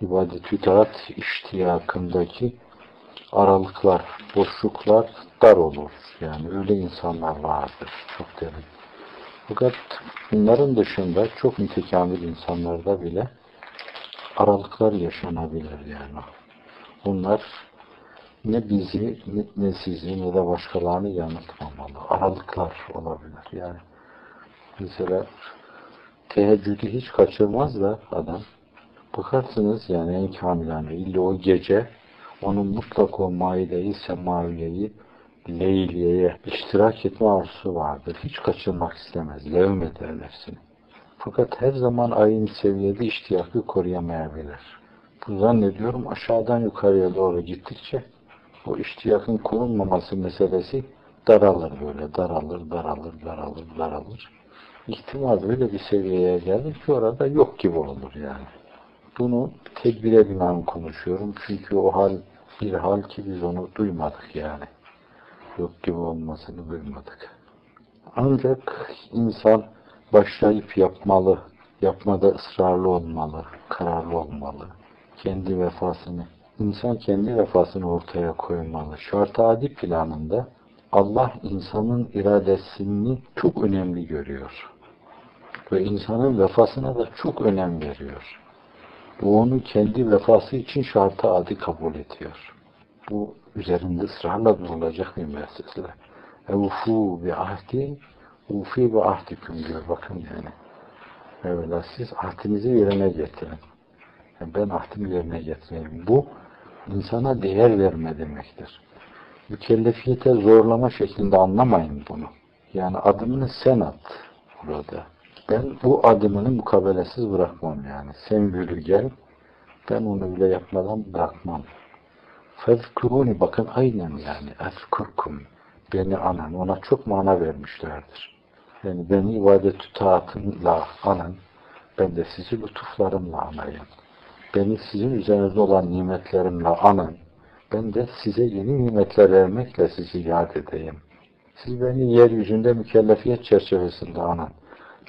ibadet-ü taat iştiyakındaki aralıklar, boşluklar dar olur. Yani öyle insanlar vardır. Çok derin. Fakat bunların dışında çok mütekamil insanlarda bile aralıklar yaşanabilir yani. Bunlar ne bizi, ne, ne sizi, ne de başkalarını yanıltmamalı. Aralıklar olabilir yani. Mesela teheccüdü hiç kaçırmaz da adam. Bakarsınız yani en kamilane illa o gece onun mutlak o maideyi, semaviyeyi, leyliyeye iştirak etme arzusu vardır. Hiç kaçırmak istemez. Levm eder nefsini. Fakat her zaman aynı seviyede iştiyakı koruyamayabilir. Bu zannediyorum aşağıdan yukarıya doğru gittikçe o iştiyakın korunmaması meselesi daralır böyle. Daralır, daralır, daralır, daralır. İhtimal öyle bir seviyeye gelir ki orada yok gibi olur yani. Bunu tedbire binaen konuşuyorum. Çünkü o hal bir hal ki biz onu duymadık yani. Yok gibi olmasını duymadık. Ancak insan başlayıp yapmalı, yapmada ısrarlı olmalı, kararlı olmalı. Kendi vefasını, insan kendi vefasını ortaya koymalı. Şart-ı adi planında Allah insanın iradesini çok önemli görüyor. Ve insanın vefasına da çok önem veriyor. Bu onu kendi vefası için şartı adi kabul ediyor. Bu üzerinde ısrarla durulacak bir mesele. Evfu bi ahdi, ufi bi ahdikum diyor. Bakın yani. Evvela siz ahdinizi yerine getirin. Yani ben ahdimi yerine getireyim. Bu insana değer verme demektir. Mükellefiyete zorlama şeklinde anlamayın bunu. Yani adımını sen at burada. Ben bu adımını mukabelesiz bırakmam yani. Sen yürü gel, ben onu bile yapmadan bırakmam. Fezkuruni bakın aynen yani. Ezkurkum. Beni anan. Ona çok mana vermişlerdir. Yani beni ibadet-ü taatımla anın. Ben de sizi lütuflarımla anayım. Beni sizin üzerinizde olan nimetlerimle anın. Ben de size yeni nimetler vermekle sizi yad edeyim. Siz beni yeryüzünde mükellefiyet çerçevesinde anın.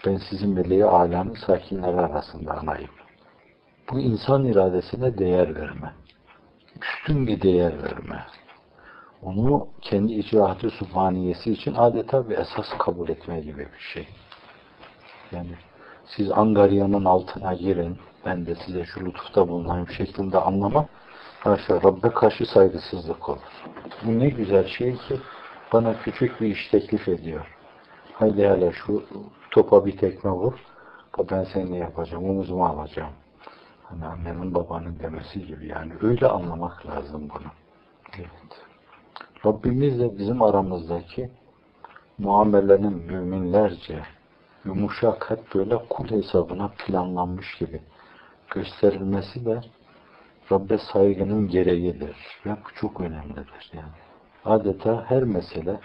Ben sizin meleği alemin sakinleri arasında anayım. Bu insan iradesine değer verme. Üstün bir değer verme. Onu kendi icraatı subhaniyesi için adeta bir esas kabul etme gibi bir şey. Yani siz Angarya'nın altına girin, ben de size şu lütufta bulunayım şeklinde anlama, haşa Rabbe karşı saygısızlık olur. Bu ne güzel şey ki bana küçük bir iş teklif ediyor. Haydi hele şu topa bir tekme vur, ben seni yapacağım, omuzuma alacağım. Hani annenin babanın demesi gibi yani öyle anlamak lazım bunu. Evet. Rabbimiz de bizim aramızdaki muamelenin müminlerce yumuşak hep böyle kul hesabına planlanmış gibi gösterilmesi de Rabbe saygının gereğidir ve bu çok önemlidir yani. Adeta her mesele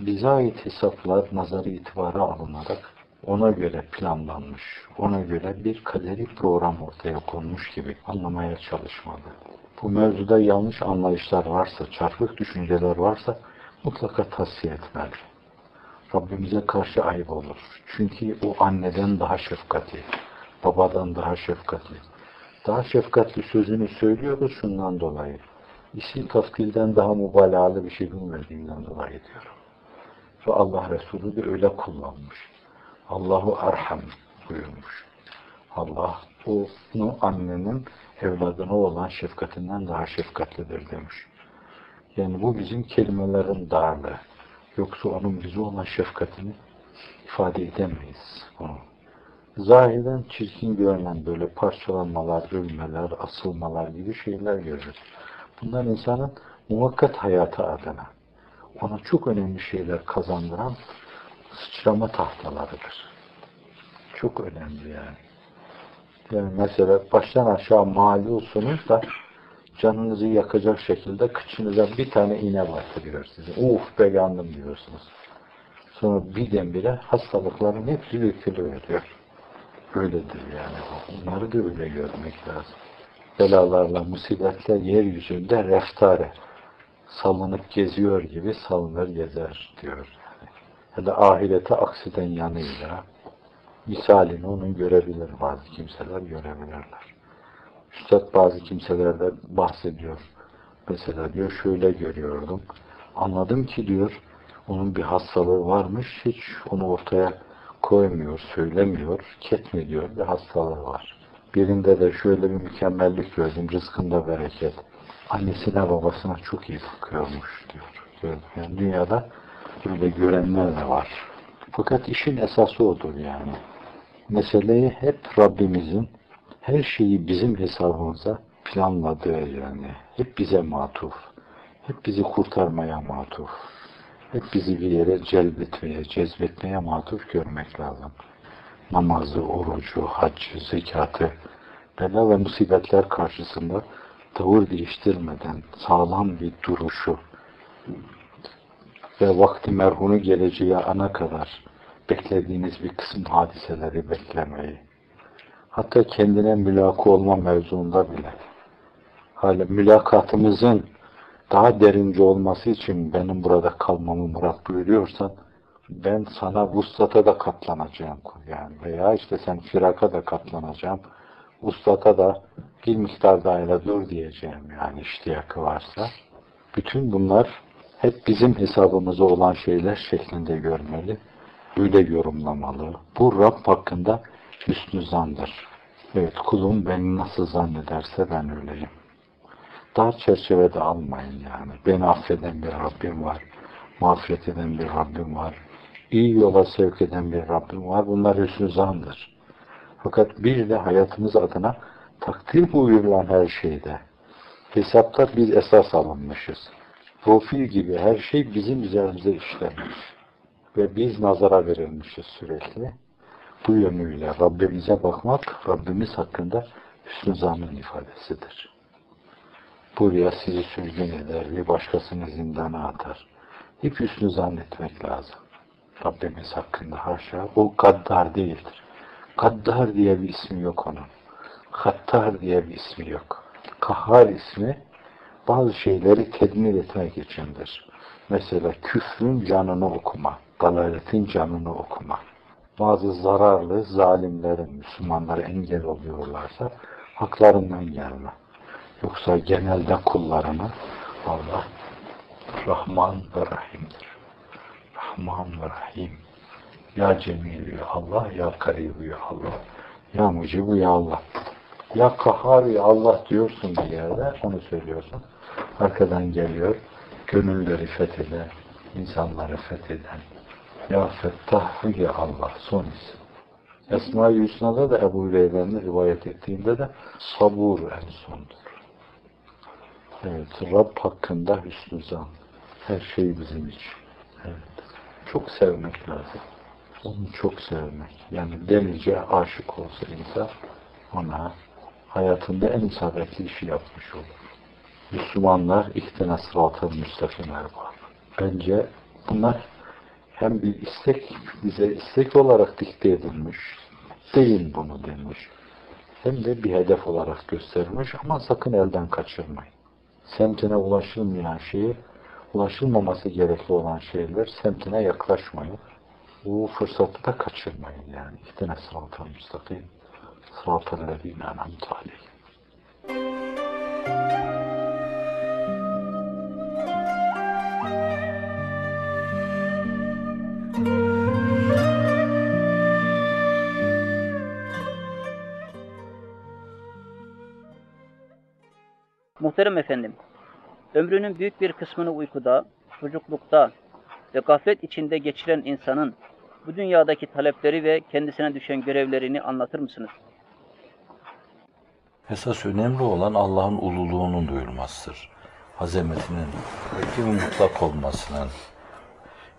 bize ait hesaplar nazarı itibara alınarak ona göre planlanmış, ona göre bir kaderi program ortaya konmuş gibi anlamaya çalışmalı. Bu mevzuda yanlış anlayışlar varsa, çarpık düşünceler varsa mutlaka tavsiye etmeli. Rabbimize karşı ayıp olur. Çünkü o anneden daha şefkatli, babadan daha şefkatli. Daha şefkatli sözünü söylüyoruz şundan dolayı. İsim tafkilden daha mübalağalı bir şey bilmediğimden dolayı diyorum. Ve Allah Resulü de öyle kullanmış. Allahu Erham buyurmuş. Allah onu annenin evladına olan şefkatinden daha şefkatlidir demiş. Yani bu bizim kelimelerin darlığı. Yoksa onun bize olan şefkatini ifade edemeyiz. Onu. Çirkin görünen böyle parçalanmalar, ölmeler, asılmalar gibi şeyler görürüz. Bunlar insanın muvakkat hayatı adına ona çok önemli şeyler kazandıran sıçrama tahtalarıdır. Çok önemli yani. Yani mesela baştan aşağı mağlusunuz da canınızı yakacak şekilde kıçınıza bir tane iğne batırıyor size. Uf be yandım diyorsunuz. Sonra birdenbire hastalıkların hepsi dökülüyor diyor. Öyledir yani. Bunları da öyle görmek lazım. Belalarla, musibetler yeryüzünde reftare salınıp geziyor gibi salınır gezer diyor. Ya da ahirete aksiden yanıyla misalini onun görebilir bazı kimseler görebilirler. Üstad bazı kimselerde bahsediyor. Mesela diyor şöyle görüyordum. Anladım ki diyor onun bir hastalığı varmış. Hiç onu ortaya koymuyor, söylemiyor. Ketmediyor bir hastalığı var. Birinde de şöyle bir mükemmellik gördüm. Rızkında bereket. Annesine babasına çok iyi bakıyormuş diyor. Yani dünyada böyle görenler de var. Fakat işin esası odur yani. Meseleyi hep Rabbimizin her şeyi bizim hesabımıza planladığı yani. Hep bize matuf. Hep bizi kurtarmaya matuf. Hep bizi bir yere celbetmeye, cezbetmeye matuf görmek lazım. Namazı, orucu, haccı, zekatı, bela ve musibetler karşısında tavır değiştirmeden sağlam bir duruşu ve vakti merhunu geleceği ana kadar beklediğiniz bir kısım hadiseleri beklemeyi, hatta kendine mülaka olma mevzuunda bile, hala mülakatımızın daha derince olması için benim burada kalmamı murat buyuruyorsan, ben sana vuslata da katlanacağım yani veya işte sen firaka da katlanacağım, vuslata da bir miktar daha dur diyeceğim yani iştiyakı varsa. Bütün bunlar hep bizim hesabımıza olan şeyler şeklinde görmeli, öyle yorumlamalı. Bu Rab hakkında hüsnü zandır. Evet kulum beni nasıl zannederse ben öyleyim. Dar çerçevede almayın yani. Beni affeden bir Rabbim var. Mağfiret eden bir Rabbim var. iyi yola sevk eden bir Rabbim var. Bunlar hüsnü zandır. Fakat bir de hayatımız adına takdir buyurulan her şeyde hesapta biz esas alınmışız. Profil gibi her şey bizim üzerimize işlenmiş. Ve biz nazara verilmişiz sürekli. Bu yönüyle Rabbimize bakmak, Rabbimiz hakkında hüsnü zannın ifadesidir. Buraya sizi sürgün eder, bir başkasını zindana atar. Hep hüsnü zannetmek lazım. Rabbimiz hakkında haşa. O gaddar değildir. Gaddar diye bir ismi yok onun. Hattar diye bir ismi yok. Kahhar ismi bazı şeyleri tedmir etmek içindir. Mesela küfrün canını okuma, dalaletin canını okuma. Bazı zararlı zalimlerin Müslümanlara engel oluyorlarsa haklarından gelme. Yoksa genelde kullarını Allah Rahman ve Rahim'dir. Rahman ve Rahim. Ya Cemil ya Allah, ya Karib ya Allah. Ya Mucibu ya Allah. Ya Kahhar ya Allah diyorsun bir yerde, onu söylüyorsun. Arkadan geliyor, gönülleri fetheden, insanları fetheden. Ya Fettah ya Allah, son isim. Esma-i Hüsna'da da Ebu Hüreyre'nin rivayet ettiğinde de sabur en sondur. Evet, Rab hakkında hüsnü zan. Her şey bizim için. Evet. Çok sevmek lazım. Onu çok sevmek. Yani delice aşık olsa insan ona hayatında en isabetli işi yapmış olur. Müslümanlar ihtine sıratı müstakimler var. Bence bunlar hem bir istek, bize istek olarak dikte edilmiş, değil bunu demiş. Hem de bir hedef olarak göstermiş ama sakın elden kaçırmayın. Semtine ulaşılmayan şeyi, ulaşılmaması gerekli olan şeyler semtine yaklaşmayın. Bu fırsatı da kaçırmayın yani. İhtine sıratı müstakim. Sıratı lezine en'amte aleyhim. Muhterem efendim, ömrünün büyük bir kısmını uykuda, çocuklukta ve gaflet içinde geçiren insanın bu dünyadaki talepleri ve kendisine düşen görevlerini anlatır mısınız? Esas önemli olan Allah'ın ululuğunun duyulmasıdır. Azametinin, ve mutlak olmasının,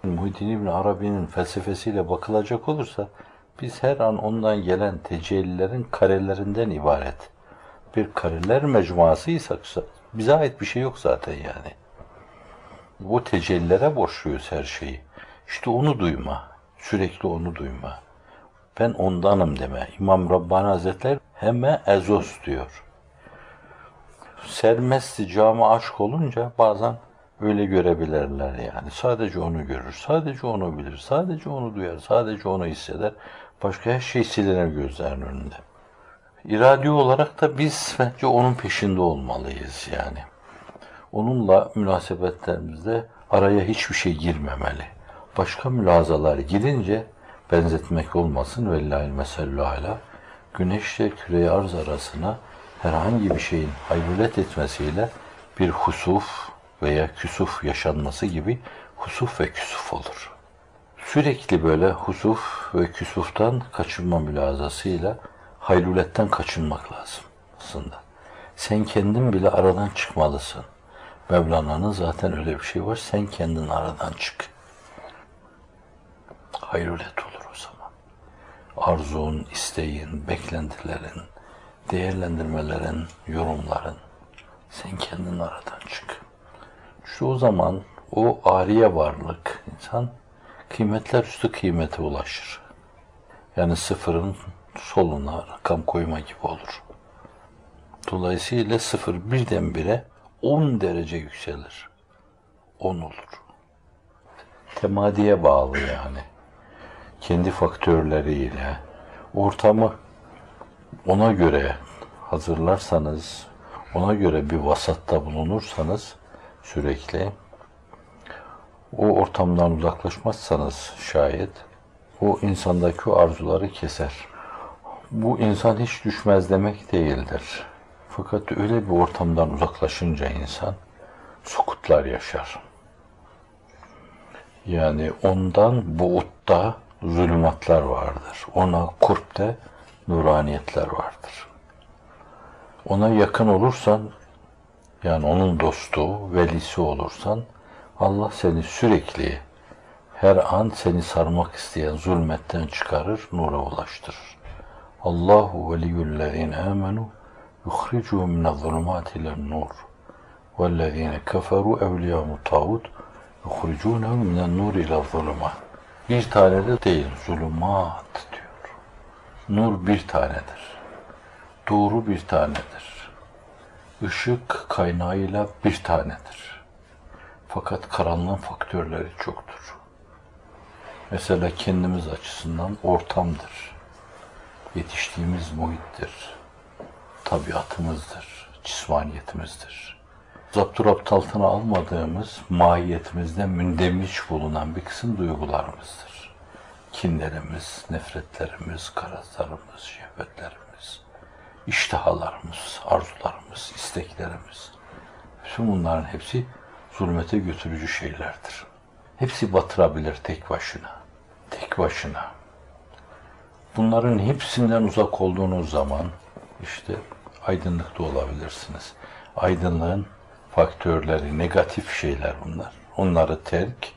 Muhyiddin İbn Arabi'nin felsefesiyle bakılacak olursa biz her an ondan gelen tecellilerin karelerinden ibaret. Bir kareler mecmuasıysak bize ait bir şey yok zaten yani. Bu tecellilere borçluyuz her şeyi. İşte onu duyma. Sürekli onu duyma. Ben ondanım deme. İmam Rabbani Hazretleri heme ezos diyor. Sermesti cami aşk olunca bazen öyle görebilirler yani. Sadece onu görür, sadece onu bilir, sadece onu duyar, sadece onu hisseder. Başka her şey silinir gözlerinin önünde. İradi olarak da biz bence onun peşinde olmalıyız yani. Onunla münasebetlerimizde araya hiçbir şey girmemeli. Başka mülazalar girince benzetmek olmasın vellahil mesellü ala. Güneşle küre arz arasına herhangi bir şeyin hayrulet etmesiyle bir husuf veya küsuf yaşanması gibi husuf ve küsuf olur. Sürekli böyle husuf ve küsuftan kaçınma mülazasıyla hayruletten kaçınmak lazım aslında. Sen kendin bile aradan çıkmalısın. Mevlana'nın zaten öyle bir şey var. Sen kendin aradan çık. Hayrulet olur o zaman. Arzun, isteğin, beklentilerin, değerlendirmelerin, yorumların. Sen kendin aradan çık. İşte o zaman o ariye varlık insan kıymetler üstü kıymete ulaşır. Yani sıfırın soluna rakam koyma gibi olur. Dolayısıyla sıfır birdenbire 10 derece yükselir. 10 olur. Temadiye bağlı yani. Kendi faktörleriyle ortamı ona göre hazırlarsanız, ona göre bir vasatta bulunursanız sürekli o ortamdan uzaklaşmazsanız şayet o insandaki arzuları keser. Bu insan hiç düşmez demek değildir. Fakat öyle bir ortamdan uzaklaşınca insan sukutlar yaşar. Yani ondan buutta zulümatlar vardır. Ona kurpte nuraniyetler vardır. Ona yakın olursan, yani onun dostu, velisi olursan, Allah seni sürekli, her an seni sarmak isteyen zulmetten çıkarır, nura ulaştırır. Allahu veliyyullezine amenu yukhricuhum minez-zulumati ilen-nur. Vellezine keferu evliyâhu tağut yukhricuhum minen-nur ile-zuluma. Bir tane de değil, zulümat diyor. Nur bir tanedir. Doğru bir tanedir. Işık kaynağıyla bir tanedir. Fakat karanlığın faktörleri çoktur. Mesela kendimiz açısından ortamdır. Yetiştiğimiz muhittir. Tabiatımızdır. Cismaniyetimizdir. Zapturapt altına almadığımız mahiyetimizde mündemiş bulunan bir kısım duygularımızdır. Kinlerimiz, nefretlerimiz, karazlarımız, şehvetlerimiz, iştihalarımız, arzularımız, isteklerimiz. Bütün bunların hepsi zulmete götürücü şeylerdir. Hepsi batırabilir tek başına. Tek başına. Bunların hepsinden uzak olduğunuz zaman işte aydınlıkta olabilirsiniz. Aydınlığın faktörleri, negatif şeyler bunlar. Onları terk,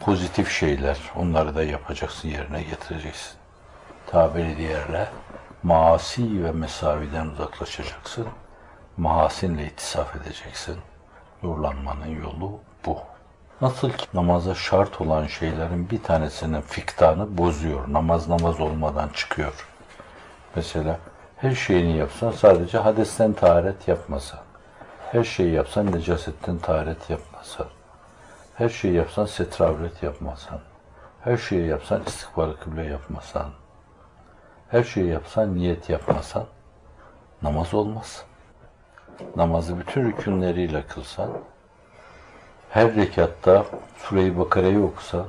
pozitif şeyler, onları da yapacaksın, yerine getireceksin. Tabiri diğerle maasi ve mesaviden uzaklaşacaksın. Mahasinle ittisaf edeceksin. Nurlanmanın yolu bu. Nasıl ki namaza şart olan şeylerin bir tanesinin fiktanı bozuyor. Namaz namaz olmadan çıkıyor. Mesela her şeyini yapsan sadece hadesten taharet yapmasan. Her şeyi yapsan necasetten taharet yapmasan. Her şeyi yapsan setravret yapmasan. Her şeyi yapsan istikbal kıble yapmasan. Her şeyi yapsan niyet yapmasan namaz olmaz. Namazı bütün rükünleriyle kılsan, her rekatta Sure-i Bakara'yı okusan,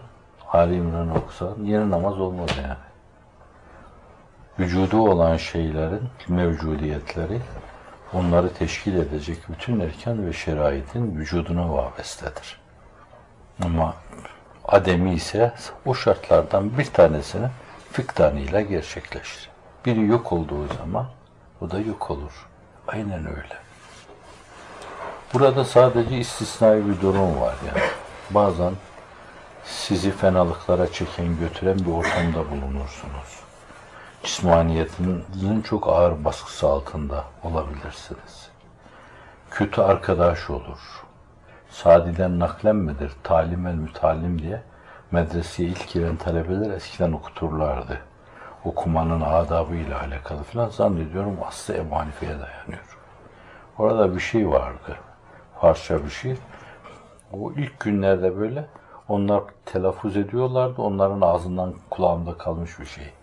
Ali İmran'ı okusan yine namaz olmaz yani. Vücudu olan şeylerin mevcudiyetleri onları teşkil edecek bütün erken ve şeraitin vücuduna vabestedir. Ama ademi ise o şartlardan bir tanesini fıktanıyla gerçekleşir. Biri yok olduğu zaman o da yok olur. Aynen öyle. Burada sadece istisnai bir durum var yani. Bazen sizi fenalıklara çeken götüren bir ortamda bulunursunuz. Cismaniyetinizin çok ağır baskısı altında olabilirsiniz. Kötü arkadaş olur. Sadi'den naklen midir? Talimel mütalim diye medreseye ilk giren talebeler eskiden okuturlardı. Okumanın adabı ile alakalı falan zannediyorum aslı Ebu Hanife'ye dayanıyor. Orada bir şey vardı. Parça bir şey. O ilk günlerde böyle onlar telaffuz ediyorlardı. Onların ağzından kulağımda kalmış bir şey.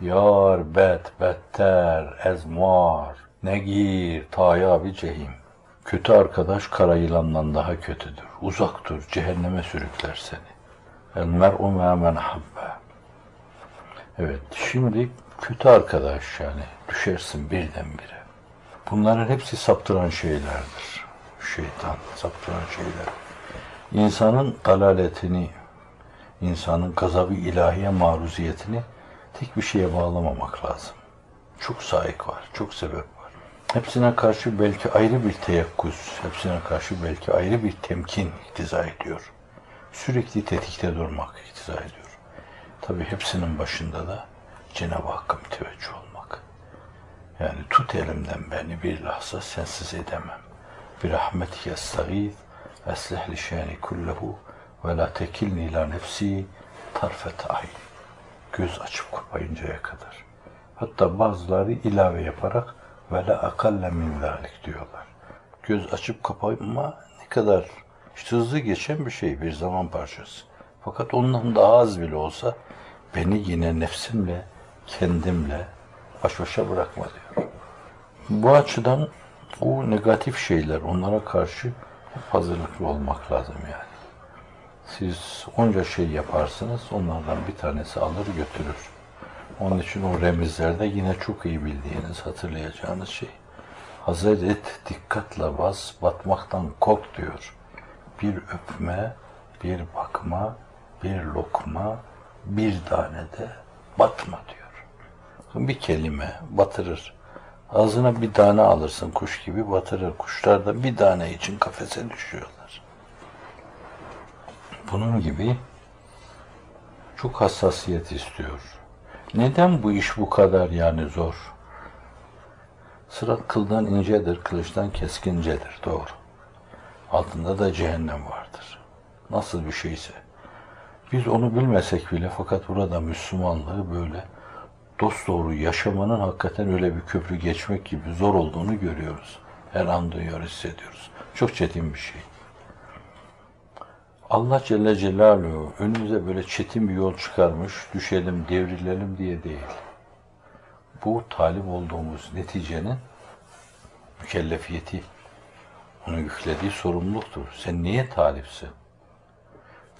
Yar, bet, better, ezmar, negir, tayabi cehim. Kötü arkadaş kara yılandan daha kötüdür. Uzak dur, cehenneme sürükler seni. El mer'u me men habbe. Evet, şimdi kötü arkadaş yani düşersin birdenbire. Bunların hepsi saptıran şeylerdir. Şeytan saptıran şeyler. İnsanın dalaletini, insanın gazabı ilahiye maruziyetini tek bir şeye bağlamamak lazım. Çok saik var, çok sebep var. Hepsine karşı belki ayrı bir teyakkuz, hepsine karşı belki ayrı bir temkin iktiza ediyor. Sürekli tetikte durmak iktiza ediyor. Tabi hepsinin başında da Cenab-ı Hakk'a müteveccih olmak. Yani tut elimden beni bir lahza sensiz edemem. Rahmetike estağid, eslih li şani kullehu ve la tekilni ila nefsi tarfet ayn. Göz açıp kapayıncaya kadar. Hatta bazıları ilave yaparak ve la akalle min zalik diyorlar. Göz açıp kapama ne kadar işte hızlı geçen bir şey, bir zaman parçası. Fakat ondan daha az bile olsa beni yine nefsimle, kendimle baş başa bırakma diyor. Bu açıdan o negatif şeyler, onlara karşı hep hazırlıklı olmak lazım yani. Siz onca şey yaparsınız, onlardan bir tanesi alır götürür. Onun için o remizlerde yine çok iyi bildiğiniz, hatırlayacağınız şey. Hazır et, dikkatle bas, batmaktan kork diyor. Bir öpme, bir bakma, bir lokma, bir tane de batma diyor. Bir kelime batırır. Ağzına bir tane alırsın kuş gibi batırır. Kuşlar da bir tane için kafese düşüyorlar. Bunun gibi çok hassasiyet istiyor. Neden bu iş bu kadar yani zor? Sırat kıldan incedir, kılıçtan keskincedir. Doğru. Altında da cehennem vardır. Nasıl bir şeyse. Biz onu bilmesek bile fakat burada Müslümanlığı böyle dost doğru yaşamanın hakikaten öyle bir köprü geçmek gibi zor olduğunu görüyoruz. Her an duyuyor, hissediyoruz. Çok çetin bir şey. Allah Celle Celaluhu önümüze böyle çetin bir yol çıkarmış, düşelim, devrilelim diye değil. Bu talip olduğumuz neticenin mükellefiyeti, onun yüklediği sorumluluktur. Sen niye talipsin?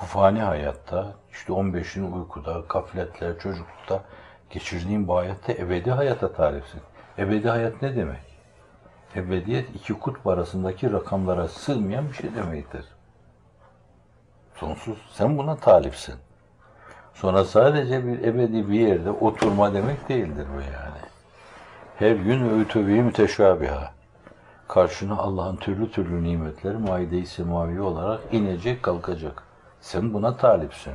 Bu fani hayatta, işte 15'in uykuda, gafletle, çocuklukta geçirdiğin bu hayatta ebedi hayata talipsin. Ebedi hayat ne demek? Ebediyet iki kutp arasındaki rakamlara sığmayan bir şey demektir. Sonsuz. Sen buna talipsin. Sonra sadece bir ebedi bir yerde oturma demek değildir bu yani. Her gün öğütüvi müteşabiha. Karşına Allah'ın türlü türlü nimetleri maide-i semavi olarak inecek, kalkacak. Sen buna talipsin.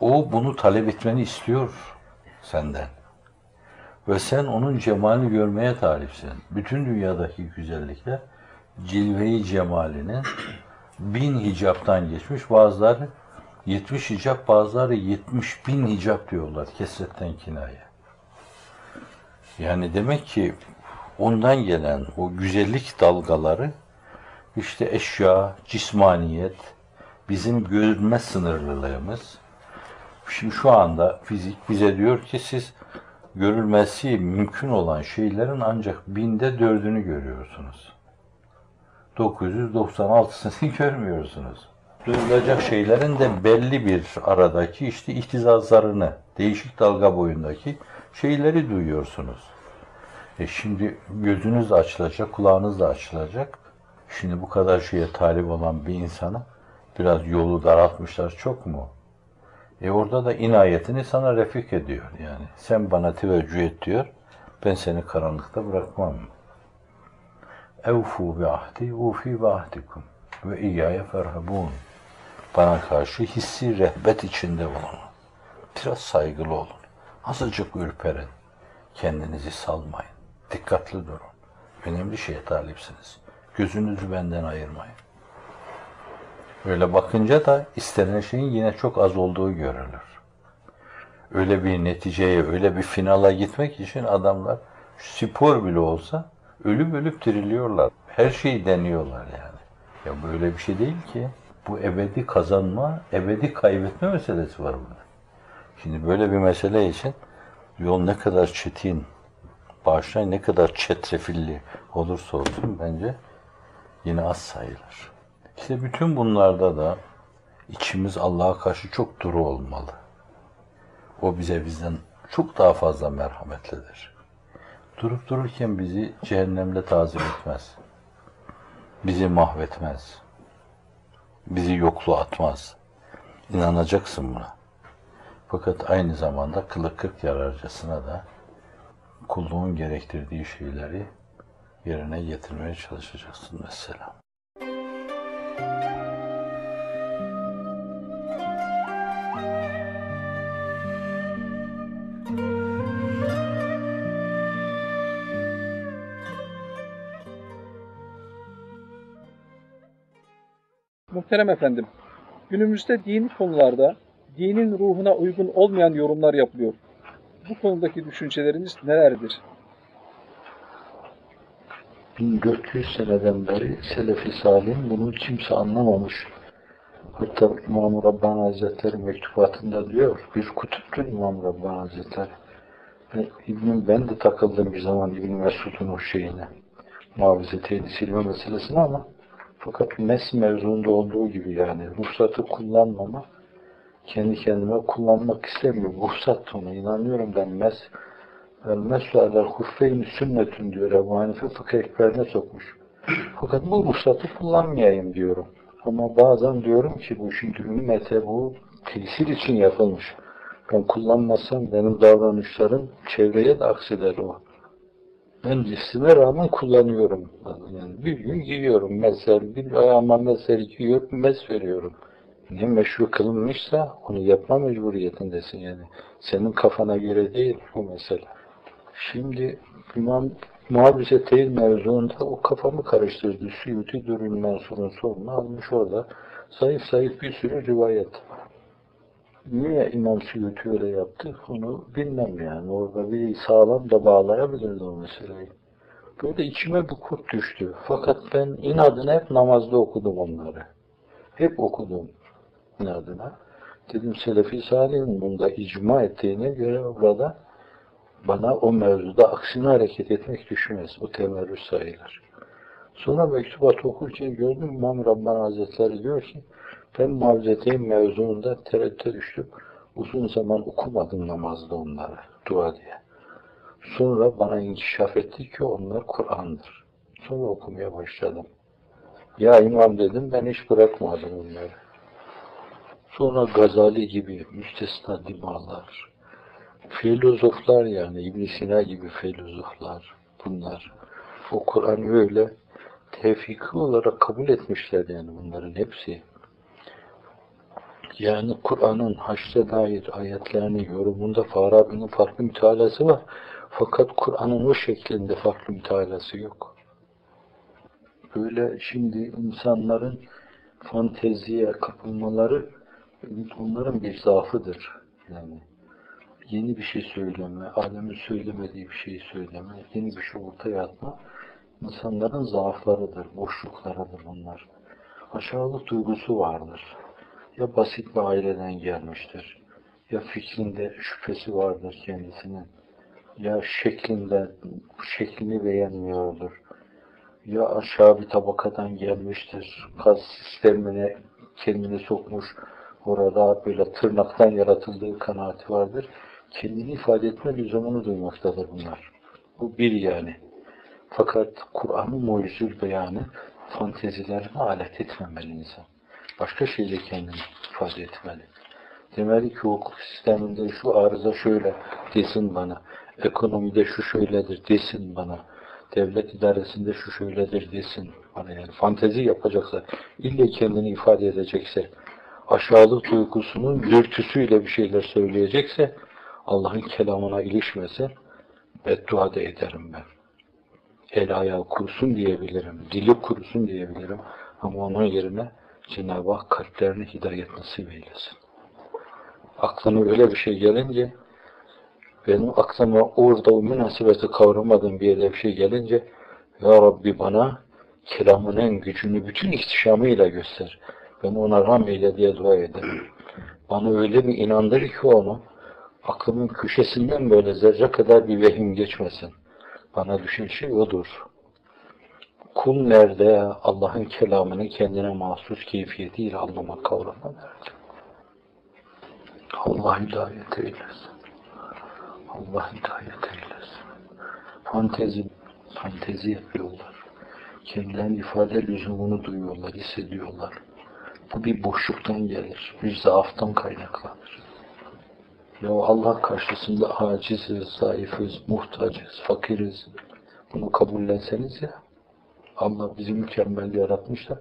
O bunu talep etmeni istiyor senden. Ve sen onun cemalini görmeye talipsin. Bütün dünyadaki güzellikler cilve-i cemalinin bin hicaptan geçmiş. Bazıları 70 hicap, bazıları 70 bin hicap diyorlar. Kesretten kinaye. Yani demek ki ondan gelen o güzellik dalgaları işte eşya, cismaniyet, bizim görme sınırlılığımız. Şimdi şu anda fizik bize diyor ki siz görülmesi mümkün olan şeylerin ancak binde dördünü görüyorsunuz. 996'sını görmüyorsunuz. Duyulacak şeylerin de belli bir aradaki işte ihtizazlarını, değişik dalga boyundaki şeyleri duyuyorsunuz. E şimdi gözünüz açılacak, kulağınız da açılacak. Şimdi bu kadar şeye talip olan bir insana biraz yolu daraltmışlar çok mu? E orada da inayetini sana refik ediyor yani. Sen bana teveccüh et diyor. Ben seni karanlıkta bırakmam. Evfu bi ahdi, ufi bi ahdikum ve iyyâye ferhabûn. bana karşı hissi rehbet içinde olun. Biraz saygılı olun. Azıcık ürperin. Kendinizi salmayın. Dikkatli durun. Önemli şeye talipsiniz. Gözünüzü benden ayırmayın. Öyle bakınca da istenen şeyin yine çok az olduğu görülür. Öyle bir neticeye, öyle bir finala gitmek için adamlar spor bile olsa ölüp ölüp diriliyorlar. Her şeyi deniyorlar yani. Ya böyle bir şey değil ki. Bu ebedi kazanma, ebedi kaybetme meselesi var burada. Şimdi böyle bir mesele için yol ne kadar çetin, bağışlayın ne kadar çetrefilli olursa olsun bence yine az sayılır. İşte bütün bunlarda da içimiz Allah'a karşı çok duru olmalı. O bize bizden çok daha fazla merhametlidir. Durup dururken bizi cehennemde tazim etmez. Bizi mahvetmez. Bizi yokluğa atmaz. İnanacaksın buna. Fakat aynı zamanda kılık kırk yararcasına da kulluğun gerektirdiği şeyleri yerine getirmeye çalışacaksın mesela. Muhterem efendim, günümüzde dini konularda dinin ruhuna uygun olmayan yorumlar yapılıyor. Bu konudaki düşünceleriniz nelerdir? 1400 seneden beri Selefi Salih bunu kimse anlamamış. Hatta İmam Rabbani Hazretleri mektubatında diyor, bir kutuptur İmam Rabbani Hazretleri. Ve İbn ben de takıldım bir zaman İbn Mesud'un o şeyine. Muhavize teyidi silme meselesine ama fakat mes mevzuunda olduğu gibi yani ruhsatı kullanmama kendi kendime kullanmak istemiyorum. Ruhsat ona inanıyorum ben mes El mesle alel sünnetün diyor Ebu Hanife fıkıh sokmuş. Fakat bu ruhsatı kullanmayayım diyorum. Ama bazen diyorum ki bu şimdi ümmete bu tesir için yapılmış. Ben kullanmasam benim davranışlarım çevreye de akseder o. Ben cinsime rağmen kullanıyorum. Yani bir gün giyiyorum mesela, bir ayağıma mesela giyiyorum, mes veriyorum. Ne meşru kılınmışsa onu yapma mecburiyetindesin yani. Senin kafana göre değil bu mesele. Şimdi İmam Muhabbise Teyir mevzuunda o kafamı karıştırdı. Suyuti Dürül Mansur'un sorunu almış orada. Zayıf zayıf bir sürü rivayet. Niye İmam Suyuti öyle yaptı? Onu bilmem yani. Orada bir sağlam da bağlayabilirdi o meseleyi. Böyle içime bir kurt düştü. Fakat ben inadına hep namazda okudum onları. Hep okudum inadına. Dedim Selefi Salih'in bunda icma ettiğine göre burada bana o mevzuda aksine hareket etmek düşmez. O temerrüt sayılır. Sonra mektubat okurken gördüm İmam Rabbani Hazretleri diyor ki ben mavzeteyim mevzuunda tereddüte düştüm. Uzun zaman okumadım namazda onları, dua diye. Sonra bana inkişaf etti ki onlar Kur'an'dır. Sonra okumaya başladım. Ya imam dedim ben hiç bırakmadım onları. Sonra Gazali gibi müstesna dimalar, filozoflar yani ibn Sina gibi filozoflar bunlar. O Kur'an'ı öyle tevfiki olarak kabul etmişler yani bunların hepsi. Yani Kur'an'ın haşre dair ayetlerinin yorumunda Farabi'nin farklı mütalası var. Fakat Kur'an'ın o şeklinde farklı mütalası yok. Böyle şimdi insanların fanteziye kapılmaları onların bir zaafıdır. Yani yeni bir şey söyleme, alemin söylemediği bir şey söyleme, yeni bir şey ortaya atma insanların zaaflarıdır, boşluklarıdır bunlar. Aşağılık duygusu vardır. Ya basit bir aileden gelmiştir, ya fikrinde şüphesi vardır kendisinin, ya şeklinde, şeklini beğenmiyordur, ya aşağı bir tabakadan gelmiştir, kas sistemine kendini sokmuş, orada böyle tırnaktan yaratıldığı kanaati vardır. Kendini ifade etme lüzumunu duymaktadır bunlar. Bu bir yani. Fakat Kur'an'ın mucizül beyanı fantezilerine alet etmemeli insan. Başka şeyle kendini ifade etmeli. Demeli ki hukuk sisteminde şu arıza şöyle desin bana. Ekonomide şu şöyledir desin bana. Devlet idaresinde şu şöyledir desin bana. Yani fantezi yapacaksa, ille kendini ifade edecekse, aşağılık duygusunun dürtüsüyle bir şeyler söyleyecekse Allah'ın kelamına ilişmese beddua da ederim ben. El ayağı kurusun diyebilirim, dili kurusun diyebilirim ama onun yerine Cenab-ı Hak kalplerine hidayet nasip eylesin. Aklına öyle bir şey gelince benim aklıma orada o münasebeti kavramadığım bir yerde bir şey gelince Ya Rabbi bana kelamının gücünü bütün ihtişamıyla göster. Ben ona rahmeyle diye dua ederim. Bana öyle bir inandır ki onu aklımın köşesinden böyle zerre kadar bir vehim geçmesin. Bana düşen şey odur. Kul nerede Allah'ın kelamını kendine mahsus keyfiyetiyle anlamak kavrama nerede? Allah hidayet eylesin. Allah hidayet eylesin. Fantezi, fantezi yapıyorlar. Kendilerini ifade lüzumunu duyuyorlar, hissediyorlar. Bu bir boşluktan gelir, bir zaaftan kaynaklanır. Ya Allah karşısında aciziz, zayıfız, muhtacız, fakiriz. Bunu kabullenseniz ya. Allah bizi mükemmel yaratmış da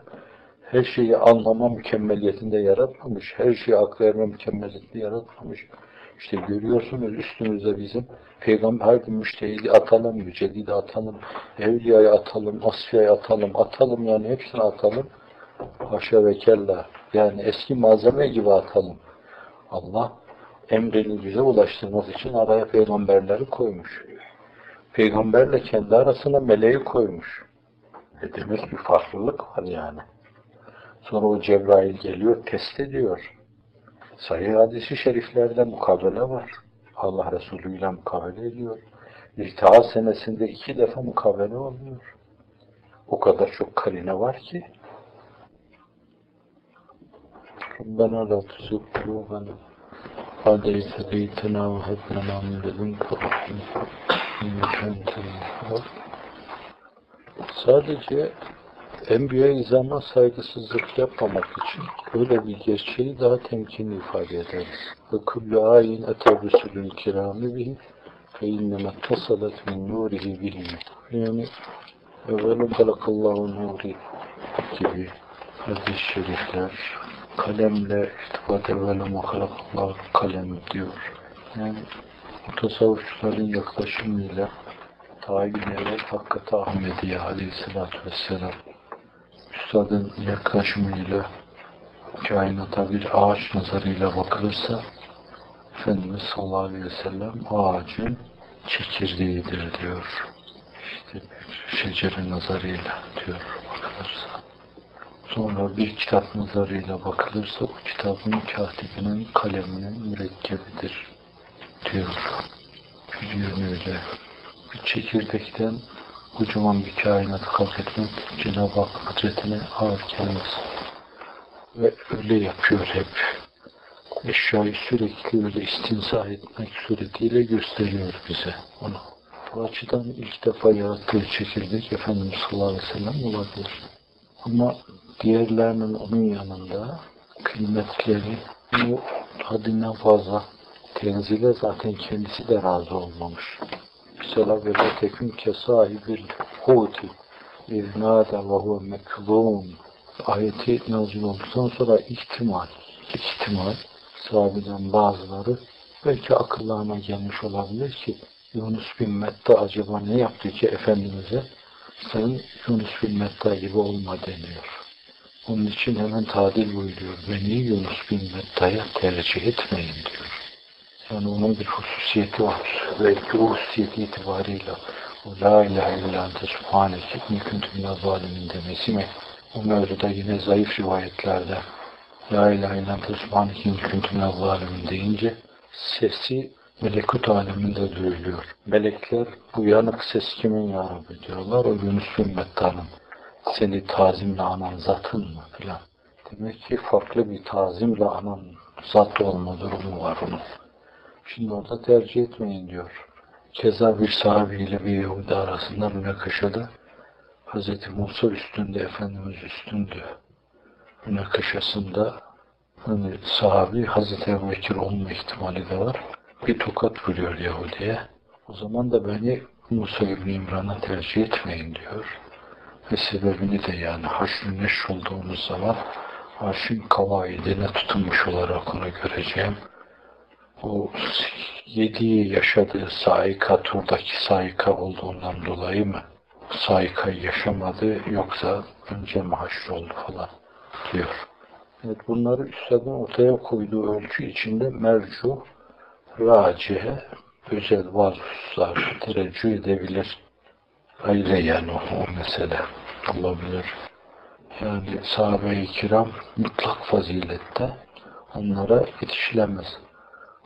her şeyi anlama mükemmeliyetinde yaratmamış. Her şeyi akla erme mükemmeliyetinde yaratmamış. İşte görüyorsunuz üstümüzde bizim peygamber müştehidi atalım, mücedidi atalım, evliyayı atalım, asfiyayı atalım, atalım yani hepsini atalım. Haşa ve kella. Yani eski malzeme gibi atalım. Allah emrini bize ulaştırması için araya peygamberleri koymuş. Peygamberle kendi arasına meleği koymuş. E demek bir farklılık var yani. Sonra o Cebrail geliyor, test ediyor. Sahih hadisi şeriflerde mukabele var. Allah Resulü ile mukabele ediyor. İrtiha senesinde iki defa mukabele oluyor. O kadar çok karine var ki. Rabbena la tuzigh kulubana بعد إذ هديتنا وهب لنا من لدنك رحمة إنك أنت الوهاب Sadece Enbiya izama saygısızlık yapmamak için böyle bir gerçeği daha temkinli ifade ederiz. Ve kullu ayin ete rusulün kirami bihi fe inneme tasalat min nurihi bihi. Yani evvelu halakallahu nuri gibi hadis-i şerifler kalemle irtibat evvelu halakallahu kalem diyor. Yani tasavvufçuların yaklaşımıyla tayin evet Hakkı Ahmediye Aleyhisselatü Vesselam Üstadın yaklaşımıyla kainata bir ağaç nazarıyla bakılırsa Efendimiz sallallahu aleyhi ve sellem ağacın çekirdeğidir diyor. İşte bir şecere nazarıyla diyor bakılırsa. Sonra bir kitap nazarıyla bakılırsa o kitabın katibinin kaleminin mürekkebidir diyor. Bir yönüyle bir çekirdekten kocaman bir kainatı kalk etmek Cenab-ı Hak kudretine ağır gelmez. Ve öyle yapıyor hep. Eşyayı sürekli öyle istinsa etmek suretiyle gösteriyor bize onu. Bu açıdan ilk defa yarattığı çekirdek Efendimiz sallallahu aleyhi ve sellem olabilir. Ama diğerlerinin onun yanında kıymetleri bu haddinden fazla tenzile zaten kendisi de razı olmamış. Mesela la tekün ke sahibil huti iznâde ve huve meklûm ayeti nazil olduktan sonra ihtimal, ihtimal sahabeden bazıları belki akıllarına gelmiş olabilir ki Yunus bin Metta acaba ne yaptı ki Efendimiz'e sen Yunus bin Metta gibi olma deniyor. Onun için hemen tadil buyuruyor. Beni Yunus bin Metta'ya tercih etmeyin diyor. Yani onun bir hususiyeti var. Belki o hususiyeti itibarıyla o la ilahe illa ente subhaneke minel zalimin demesi mi? O mevzuda yine zayıf rivayetlerde la ilahe illa ente subhaneke minel zalimin deyince sesi melekut aleminde duyuluyor. Melekler bu yanık ses kimin ya Rabbi diyorlar. O Yunus bin Metta'nın seni tazimle anan zatın mı filan. Demek ki farklı bir tazimle anan zat olma durumu var onun. Şimdi orada tercih etmeyin diyor. Keza bir sahabeyle bir Yahudi arasında münakaşada Hz. Musa üstünde, Efendimiz üstündü. Münakaşasında hani sahabi Hz. Ebu Bekir olma ihtimali de var. Bir tokat vuruyor Yahudi'ye. O zaman da beni Musa İbni İmran'a tercih etmeyin diyor. Ve sebebini de yani haşr neş olduğumuz zaman arşın kavaidine tutunmuş olarak onu göreceğim. O yediği yaşadığı saika turdaki saika olduğundan dolayı mı saikayı yaşamadı yoksa önce mi haşroldu falan diyor. Evet bunları üstadın ortaya koyduğu ölçü içinde mercu, racihe, özel bazı hususlar tereccüh edebilir. Ayrı yani o mesele olabilir. Yani sahabe-i kiram mutlak fazilette onlara yetişilemez.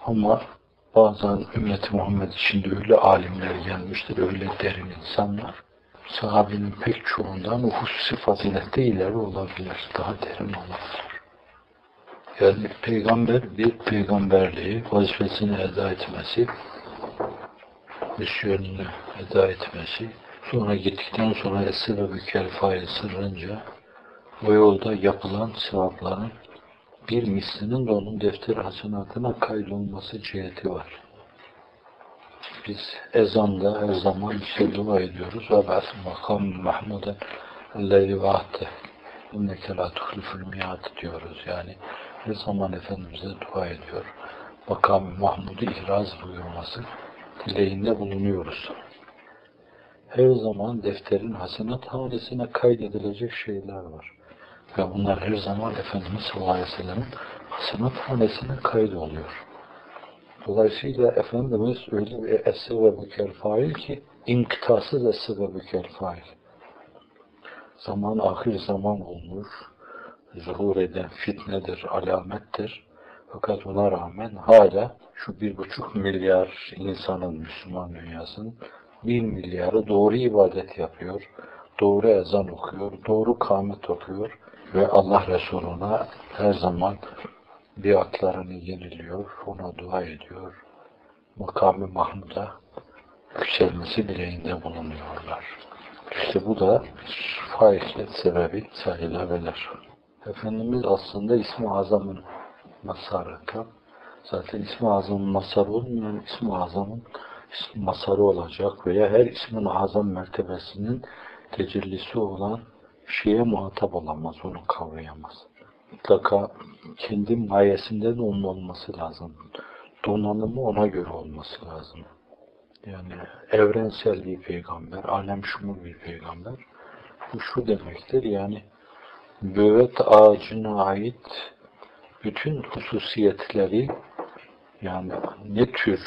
Ama bazen ümmeti Muhammed içinde öyle alimler gelmiştir, öyle derin insanlar. Sahabenin pek çoğundan hususi fazilette ileri olabilir, daha derin olabilir. Yani peygamber bir peygamberliği, vazifesini eda etmesi, misyonunu eda etmesi, sonra gittikten sonra esir ve bükelfayı sırrınca o yolda yapılan sevapların bir mislinin de onun defter hasenatına kaydolması ciheti var. Biz ezanda her zaman işte dua ediyoruz. Ve ba'th makam mahmuden elleyli ve ahte inneke la tuhliful miat diyoruz. Yani her zaman Efendimiz'e dua ediyor. Makam Mahmud'u ihraz buyurması dileğinde bulunuyoruz. Her zaman defterin hasenat hanesine kaydedilecek şeyler var. Ve bunlar her zaman Efendimiz sallallahu aleyhi ve sellem'in hasenat hanesine kaydoluyor. Dolayısıyla Efendimiz öyle bir esir ve bükel ki inkıtasız esir ve bükel fail. Zaman ahir zaman olmuş, zuhur eden fitnedir, alamettir. Fakat buna rağmen hala şu bir buçuk milyar insanın Müslüman dünyasının bir milyarı doğru ibadet yapıyor, doğru ezan okuyor, doğru kâmet okuyor ve Allah Resuluna her zaman biatlarını yeniliyor, ona dua ediyor. Makamı Mahmud'a yükselmesi dileğinde bulunuyorlar. İşte bu da faizlet sebebi sayılabilir. Efendimiz aslında İsmi Azam'ın masarı. Zaten İsmi Azam'ın masarı olmayan İsmi Azam'ın masarı olacak veya her ismin azam mertebesinin tecellisi olan şeye muhatap olamaz, onu kavrayamaz. Mutlaka kendi mayesinde de onun olması lazım. Donanımı ona göre olması lazım. Yani evrensel bir peygamber, alem şumul bir peygamber. Bu şu demektir yani böğet ağacına ait bütün hususiyetleri yani ne tür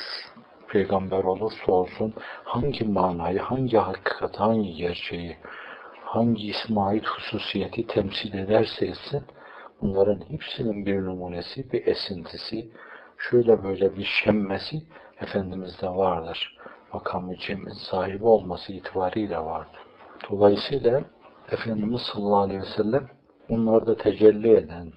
peygamber olursa olsun hangi manayı, hangi hakikat, hangi gerçeği, hangi isme ait hususiyeti temsil ederse etsin bunların hepsinin bir numunesi, bir esintisi, şöyle böyle bir şemmesi Efendimiz'de vardır. Makamı cem'in sahibi olması itibariyle vardır. Dolayısıyla Efendimiz sallallahu aleyhi ve sellem onlarda tecelli eden,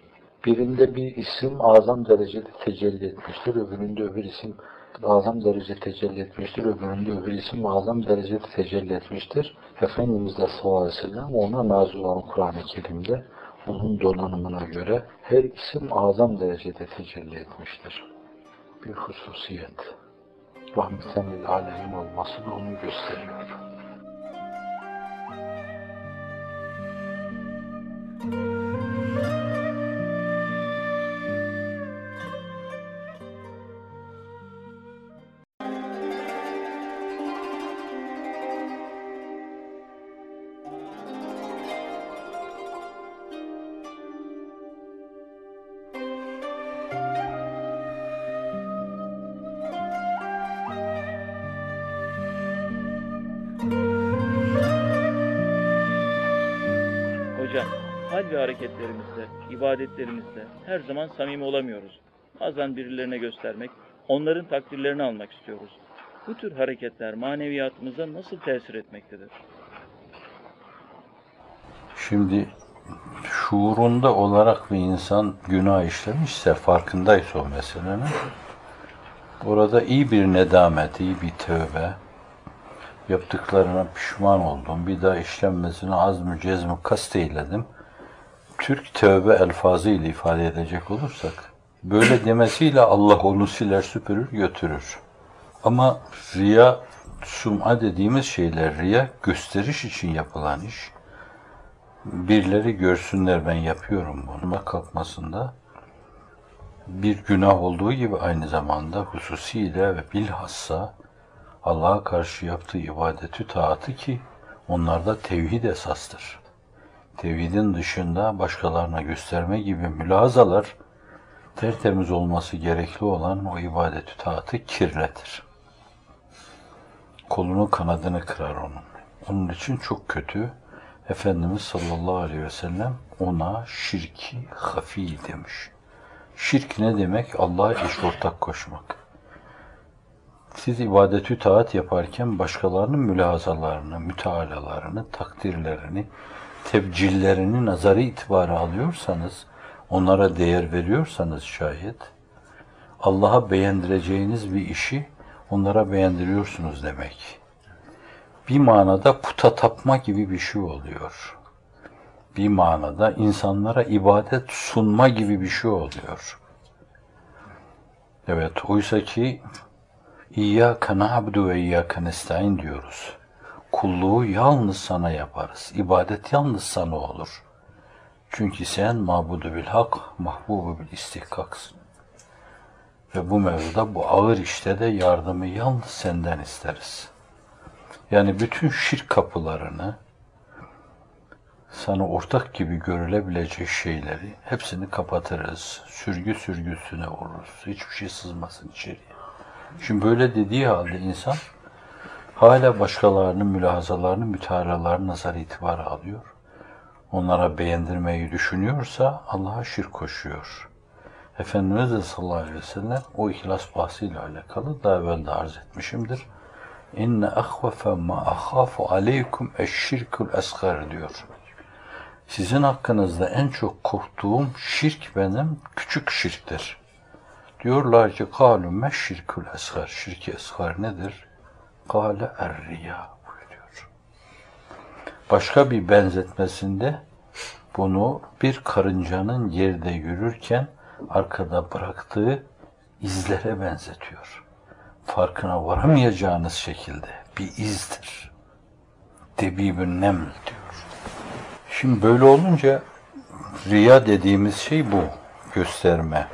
birinde bir isim azam derecede tecelli etmiştir, öbüründe öbür isim azam derece tecelli etmiştir, öbüründe öbür isim azam derecede tecelli etmiştir. Efendimiz de sallallahu aleyhi ve sellem ona nazil olan Kur'an-ı Kerim'de onun donanımına göre her isim azam derecede tecelli etmiştir. Bir hususiyet. Rahmeten lil alemin olması da onu gösteriyor. Hocam, ibadetlerimizde her zaman samimi olamıyoruz. Bazen birilerine göstermek, onların takdirlerini almak istiyoruz. Bu tür hareketler maneviyatımıza nasıl tesir etmektedir? Şimdi şuurunda olarak bir insan günah işlemişse, farkındaysa o meselenin, orada iyi bir nedamet, iyi bir tövbe, yaptıklarına pişman oldum, bir daha işlenmesine azmü cezmü kast eyledim. Türk tövbe elfazı ile ifade edecek olursak, böyle demesiyle Allah onu siler süpürür götürür. Ama riya, sum'a dediğimiz şeyler, riya gösteriş için yapılan iş. birileri görsünler ben yapıyorum bunu kalkmasında bir günah olduğu gibi aynı zamanda hususiyle ve bilhassa Allah'a karşı yaptığı ibadeti taatı ki onlarda tevhid esastır. Tevhidin dışında başkalarına gösterme gibi mülazalar tertemiz olması gerekli olan o ibadeti taatı kirletir. Kolunu kanadını kırar onun. Onun için çok kötü. Efendimiz sallallahu aleyhi ve sellem ona şirki hafi demiş. Şirk ne demek? Allah'a eş ortak koşmak. Siz ibadetü taat yaparken başkalarının mülahazalarını, mütealalarını, takdirlerini, tebcillerini nazarı itibara alıyorsanız, onlara değer veriyorsanız şayet, Allah'a beğendireceğiniz bir işi onlara beğendiriyorsunuz demek. Bir manada puta tapma gibi bir şey oluyor. Bir manada insanlara ibadet sunma gibi bir şey oluyor. Evet, oysa ki İyyâke na'budu ve iyyâke nestaîn diyoruz. Kulluğu yalnız sana yaparız. İbadet yalnız sana olur. Çünkü sen mabudu bil hak, mahbubu bil istihkaksın. Ve bu mevzuda bu ağır işte de yardımı yalnız senden isteriz. Yani bütün şirk kapılarını, sana ortak gibi görülebilecek şeyleri hepsini kapatırız. Sürgü sürgüsüne vururuz. Hiçbir şey sızmasın içeriye. Şimdi böyle dediği halde insan hala başkalarının mülahazalarını, mütealalarını nazar itibara alıyor. Onlara beğendirmeyi düşünüyorsa Allah'a şirk koşuyor. Efendimiz de sallallahu aleyhi ve sellem o ihlas bahsiyle alakalı daha evvel de arz etmişimdir. İnne ahvefe ma ahafu aleykum eşşirkul esgar diyor. Sizin hakkınızda en çok korktuğum şirk benim küçük şirktir. Diyorlar ki kalu meşşirkul esgar. Şirki esgar nedir? Kale erriya buyuruyor. Başka bir benzetmesinde bunu bir karıncanın yerde yürürken arkada bıraktığı izlere benzetiyor. Farkına varamayacağınız şekilde bir izdir. Debibün neml diyor. Şimdi böyle olunca riya dediğimiz şey bu. Gösterme.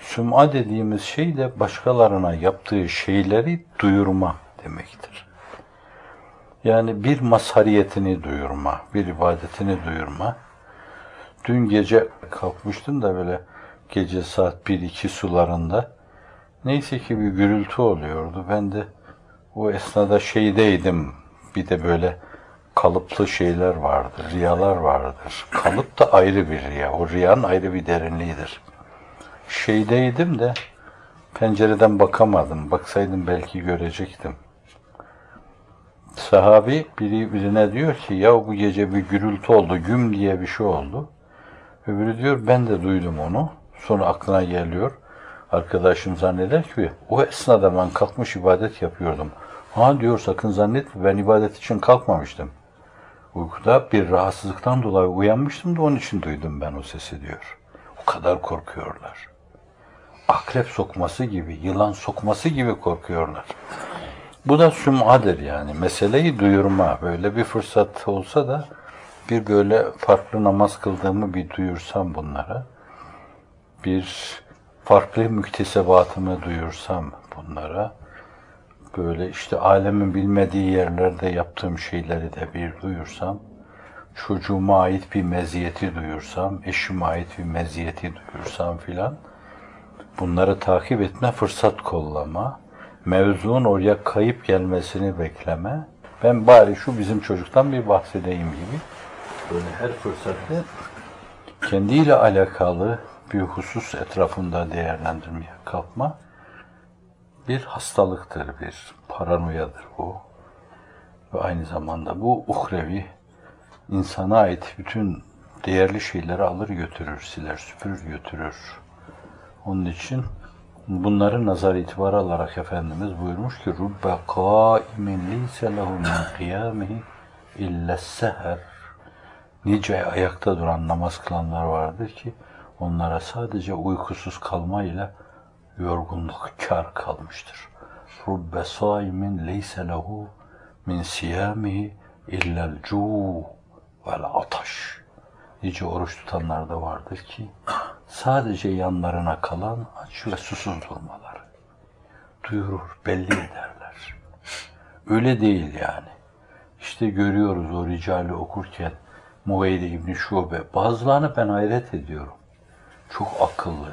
Süm'a dediğimiz şey de başkalarına yaptığı şeyleri duyurma demektir. Yani bir mazhariyetini duyurma, bir ibadetini duyurma. Dün gece kalkmıştım da böyle gece saat 1-2 sularında. Neyse ki bir gürültü oluyordu. Ben de o esnada şeydeydim. Bir de böyle kalıplı şeyler vardır, riyalar vardır. Kalıp da ayrı bir riya. O riyanın ayrı bir derinliğidir. Şeydeydim de pencereden bakamadım. Baksaydım belki görecektim. Sahabi biri birine diyor ki ya bu gece bir gürültü oldu, güm diye bir şey oldu. Öbürü diyor ben de duydum onu. Sonra aklına geliyor. Arkadaşım zanneder ki o esnada ben kalkmış ibadet yapıyordum. Ha diyor sakın zannetme ben ibadet için kalkmamıştım. Uykuda bir rahatsızlıktan dolayı uyanmıştım da onun için duydum ben o sesi diyor. O kadar korkuyorlar. Akrep sokması gibi, yılan sokması gibi korkuyorlar. Bu da süm'adır yani. Meseleyi duyurma. Böyle bir fırsat olsa da bir böyle farklı namaz kıldığımı bir duyursam bunlara. Bir farklı müktesebatımı duyursam bunlara. Böyle işte alemin bilmediği yerlerde yaptığım şeyleri de bir duyursam. Çocuğuma ait bir meziyeti duyursam, eşime ait bir meziyeti duyursam filan. Bunları takip etme, fırsat kollama, mevzuun oraya kayıp gelmesini bekleme. Ben bari şu bizim çocuktan bir bahsedeyim gibi. Böyle her fırsatta kendiyle alakalı bir husus etrafında değerlendirmeye kalkma bir hastalıktır, bir paranoyadır bu. Ve aynı zamanda bu uhrevi, insana ait bütün değerli şeyleri alır götürür, siler, süpürür götürür. Onun için bunları nazar itibar alarak Efendimiz buyurmuş ki rubbe kaimin leyse lehu min kıyamihi seher nice ayakta duran namaz kılanlar vardır ki onlara sadece uykusuz kalmayla yorgunluk kar kalmıştır. Rubbe saimin leyse lehu min siyamihi illel cu vel ataş. Nice oruç tutanlar da vardır ki sadece yanlarına kalan aç ve susuz durmaları. Duyurur, belli ederler. Öyle değil yani. İşte görüyoruz o ricali okurken Muveyde İbni Şube. Bazılarını ben hayret ediyorum. Çok akıllı.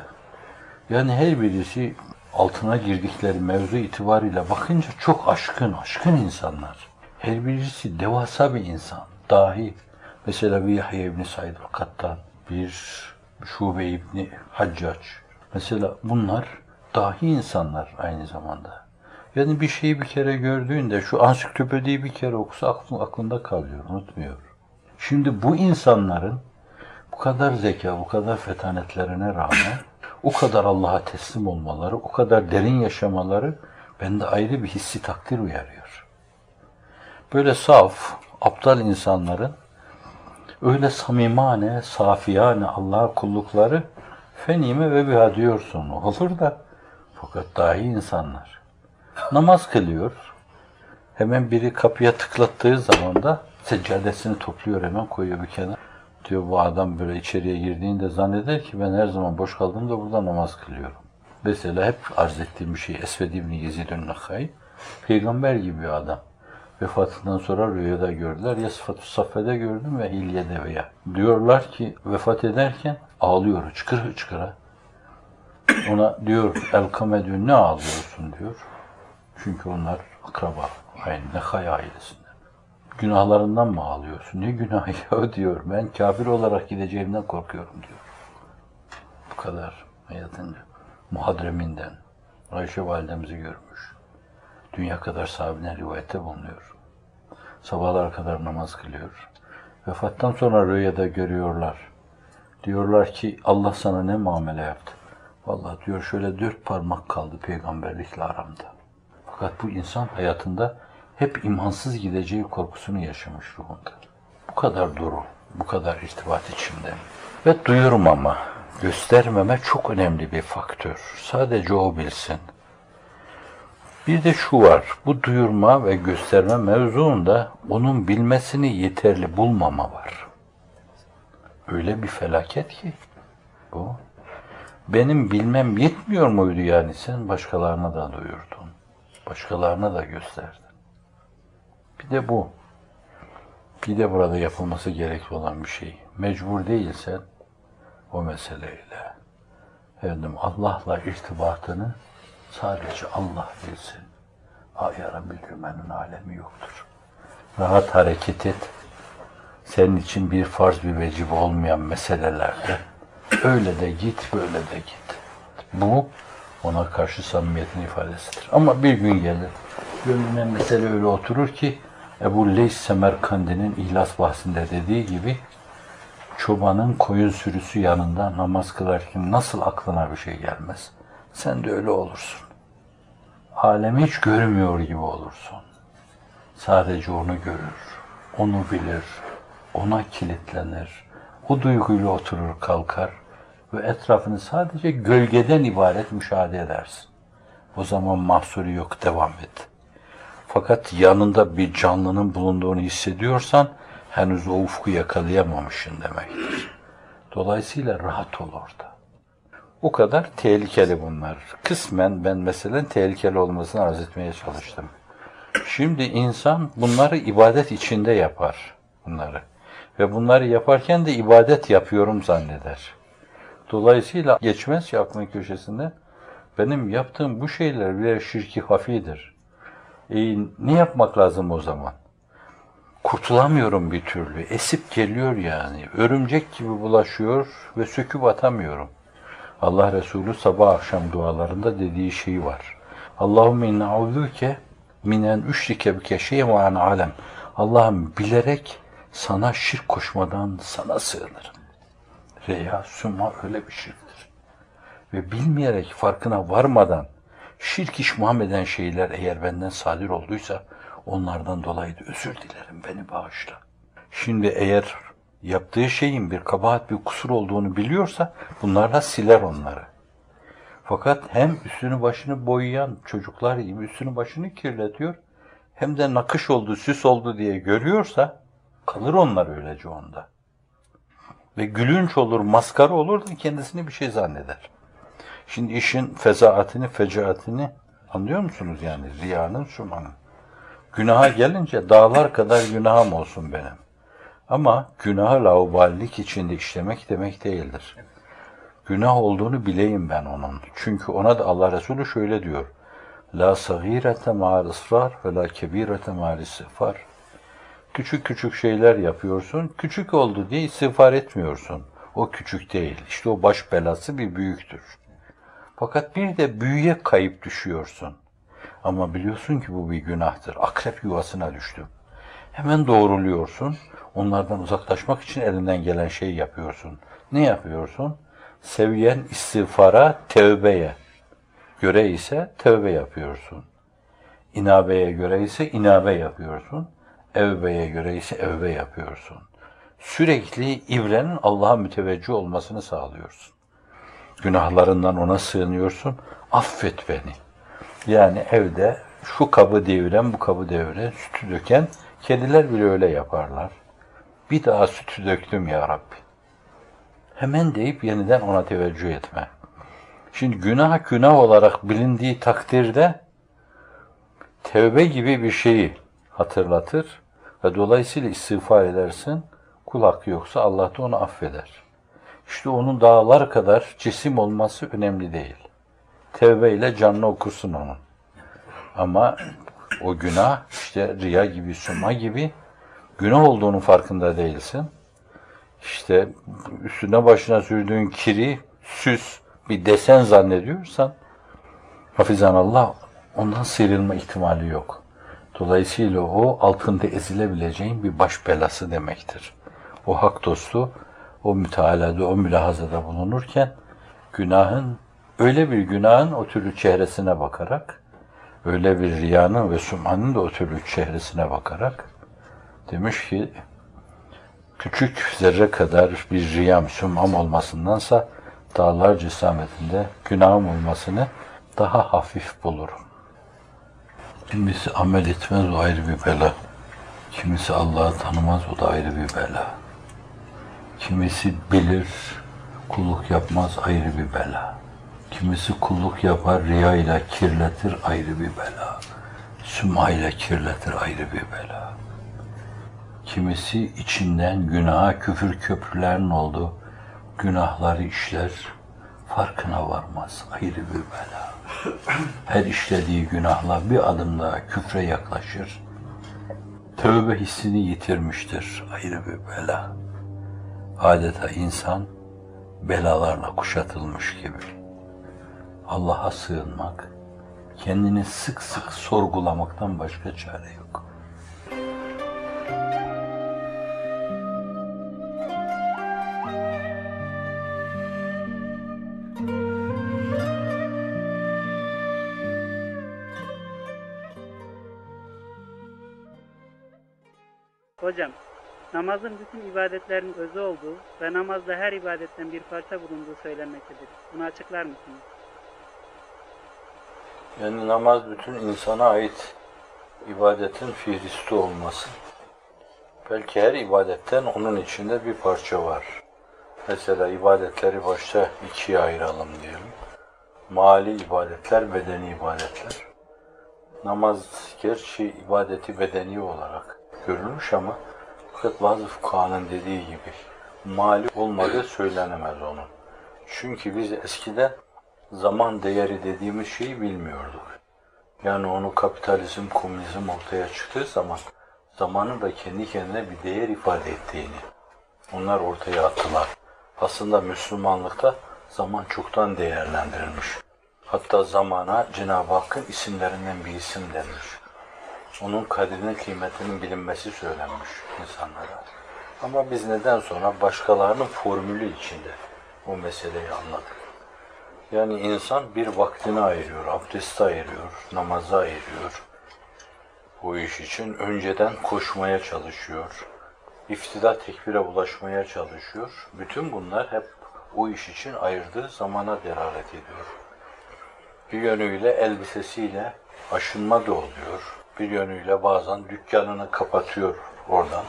Yani her birisi altına girdikleri mevzu itibariyle bakınca çok aşkın, aşkın insanlar. Her birisi devasa bir insan, dahi. Mesela bir Yahya İbni Said Kattan, bir Şube İbni Haccac. Mesela bunlar dahi insanlar aynı zamanda. Yani bir şeyi bir kere gördüğünde şu ansiklopediyi bir kere okusa aklın, aklında kalıyor, unutmuyor. Şimdi bu insanların bu kadar zeka, bu kadar fetanetlerine rağmen o kadar Allah'a teslim olmaları, o kadar derin yaşamaları bende ayrı bir hissi takdir uyarıyor. Böyle saf, aptal insanların öyle samimane, safiyane Allah'a kullukları fenime ve biha diyorsun. Olur da fakat dahi insanlar. Namaz kılıyor. Hemen biri kapıya tıklattığı zaman da seccadesini topluyor hemen koyuyor bir kenara. Diyor bu adam böyle içeriye girdiğinde zanneder ki ben her zaman boş kaldığımda burada namaz kılıyorum. Mesela hep arz ettiğim bir şey Esved İbni Yezid'ün Nakhay. Peygamber gibi bir adam. Vefatından sonra rüyada gördüler. Ya sıfatü saffede gördüm ve hilyede veya. Diyorlar ki vefat ederken ağlıyor hıçkır hıçkıra. Ona diyor Elkame diyor ne ağlıyorsun diyor. Çünkü onlar akraba. Aynı Nekhay ailesinden. Günahlarından mı ağlıyorsun? Ne günah ya diyor. Ben kafir olarak gideceğimden korkuyorum diyor. Bu kadar hayatında. Muhadreminden. Ayşe validemizi görmüş. Dünya kadar sahabine rivayette bulunuyor. Sabahlar kadar namaz kılıyor. Vefattan sonra rüyada görüyorlar. Diyorlar ki Allah sana ne muamele yaptı? Vallahi diyor şöyle dört parmak kaldı peygamberlikle aramda. Fakat bu insan hayatında hep imansız gideceği korkusunu yaşamış ruhunda. Bu kadar duru, bu kadar irtibat içinde. Ve duyuyorum ama göstermeme çok önemli bir faktör. Sadece o bilsin. Bir de şu var, bu duyurma ve gösterme mevzuunda onun bilmesini yeterli bulmama var. Öyle bir felaket ki bu. Benim bilmem yetmiyor muydu yani sen başkalarına da duyurdun. Başkalarına da gösterdin. Bir de bu. Bir de burada yapılması gerekli olan bir şey. Mecbur değilsen o meseleyle efendim Allah'la irtibatını sadece Allah bilsin. Ayara bildirmenin alemi yoktur. Rahat hareket et. Senin için bir farz bir vecib olmayan meselelerde öyle de git, böyle de git. Bu ona karşı samimiyetin ifadesidir. Ama bir gün gelir, gönlüne mesele öyle oturur ki Ebu Leys Semerkandi'nin İhlas bahsinde dediği gibi çobanın koyun sürüsü yanında namaz kılarken nasıl aklına bir şey gelmez? Sen de öyle olursun. Alemi hiç görmüyor gibi olursun. Sadece onu görür, onu bilir, ona kilitlenir. O duyguyla oturur kalkar ve etrafını sadece gölgeden ibaret müşahede edersin. O zaman mahsuru yok, devam et. Fakat yanında bir canlının bulunduğunu hissediyorsan henüz o ufku yakalayamamışsın demektir. Dolayısıyla rahat ol orada. O kadar tehlikeli bunlar. Kısmen ben mesela tehlikeli olmasını arz etmeye çalıştım. Şimdi insan bunları ibadet içinde yapar bunları. Ve bunları yaparken de ibadet yapıyorum zanneder. Dolayısıyla geçmez ki köşesinde benim yaptığım bu şeyler birer şirki hafidir. E, ne yapmak lazım o zaman? Kurtulamıyorum bir türlü. Esip geliyor yani. Örümcek gibi bulaşıyor ve söküp atamıyorum. Allah Resulü sabah akşam dualarında dediği şey var. Allahümme inne auzuke minen üşrike bike şeyen ve an alem. Allah'ım bilerek sana şirk koşmadan sana sığınırım. Reya, summa öyle bir şirktir. Ve bilmeyerek farkına varmadan şirk işmam eden şeyler eğer benden sadir olduysa onlardan dolayı da özür dilerim beni bağışla. Şimdi eğer yaptığı şeyin bir kabahat bir kusur olduğunu biliyorsa bunlarla siler onları. Fakat hem üstünü başını boyayan çocuklar gibi üstünü başını kirletiyor hem de nakış oldu, süs oldu diye görüyorsa kalır onlar öylece onda. Ve gülünç olur, maskara olur da kendisini bir şey zanneder. Şimdi işin fezaatini, fecaatini anlıyor musunuz yani? Riyanın, şumanın. Günaha gelince dağlar kadar günahım olsun benim. Ama günahı laubalilik içinde işlemek demek değildir. Günah olduğunu bileyim ben onun. Çünkü ona da Allah Resulü şöyle diyor. La sagirete ma'al ısrar ve la kebirete ma'al istiğfar. Küçük küçük şeyler yapıyorsun. Küçük oldu diye istiğfar etmiyorsun. O küçük değil. İşte o baş belası bir büyüktür. Fakat bir de büyüye kayıp düşüyorsun. Ama biliyorsun ki bu bir günahtır. Akrep yuvasına düştüm. Hemen doğruluyorsun. Onlardan uzaklaşmak için elinden gelen şeyi yapıyorsun. Ne yapıyorsun? Seviyen istiğfara, tevbeye göre ise tevbe yapıyorsun. İnabeye göre ise inabe yapıyorsun. Evbeye göre ise evbe yapıyorsun. Sürekli ibrenin Allah'a müteveccih olmasını sağlıyorsun. Günahlarından ona sığınıyorsun. Affet beni. Yani evde şu kabı deviren, bu kabı deviren, sütü döken kediler bile öyle yaparlar. Bir daha sütü döktüm ya Rabbi. Hemen deyip yeniden ona teveccüh etme. Şimdi günah günah olarak bilindiği takdirde tevbe gibi bir şeyi hatırlatır ve dolayısıyla istiğfar edersin. Kul hakkı yoksa Allah da onu affeder. İşte onun dağlar kadar cisim olması önemli değil. Tevbe canını okursun onun. Ama o günah işte riya gibi, suma gibi günah olduğunun farkında değilsin. İşte üstüne başına sürdüğün kiri, süs, bir desen zannediyorsan hafizan Allah ondan sıyrılma ihtimali yok. Dolayısıyla o altında ezilebileceğin bir baş belası demektir. O hak dostu o mütealada, o mülahazada bulunurken günahın, öyle bir günahın o türlü çehresine bakarak, öyle bir riyanın ve sum'anın da o türlü çehresine bakarak demiş ki küçük zerre kadar bir riyam, sum'am olmasındansa dağlar cesametinde günahım olmasını daha hafif bulurum. Kimisi amel etmez o ayrı bir bela. Kimisi Allah'ı tanımaz o da ayrı bir bela. Kimisi bilir, kulluk yapmaz ayrı bir bela. Kimisi kulluk yapar, riya ile kirletir ayrı bir bela. Süma ile kirletir ayrı bir bela. Kimisi içinden günaha küfür köprülerin oldu, günahları işler, farkına varmaz ayrı bir bela. Her işlediği günahla bir adım daha küfre yaklaşır. Tövbe hissini yitirmiştir ayrı bir bela adeta insan belalarla kuşatılmış gibi. Allah'a sığınmak, kendini sık sık sorgulamaktan başka çare yok. Hocam, namazın bütün ibadetlerin özü olduğu ve namazda her ibadetten bir parça bulunduğu söylenmektedir. Bunu açıklar mısınız? Yani namaz bütün insana ait ibadetin fihristi olması. Belki her ibadetten onun içinde bir parça var. Mesela ibadetleri başta ikiye ayıralım diyelim. Mali ibadetler, bedeni ibadetler. Namaz gerçi ibadeti bedeni olarak görülmüş ama fakat bazı fukahanın dediği gibi mali olmadığı söylenemez onun. Çünkü biz eskiden zaman değeri dediğimiz şeyi bilmiyorduk. Yani onu kapitalizm, komünizm ortaya çıktığı zaman zamanın da kendi kendine bir değer ifade ettiğini onlar ortaya attılar. Aslında Müslümanlıkta zaman çoktan değerlendirilmiş. Hatta zamana Cenab-ı Hakk'ın isimlerinden bir isim denmiş. Onun kadrinin kıymetinin bilinmesi söylenmiş insanlara. Ama biz neden sonra başkalarının formülü içinde bu meseleyi anladık. Yani insan bir vaktini ayırıyor, abdesti ayırıyor, namaza ayırıyor. Bu iş için önceden koşmaya çalışıyor. İftida tekbire ulaşmaya çalışıyor. Bütün bunlar hep o iş için ayırdığı zamana delalet ediyor. Bir yönüyle elbisesiyle aşınma da oluyor. Bir yönüyle bazen dükkanını kapatıyor oradan.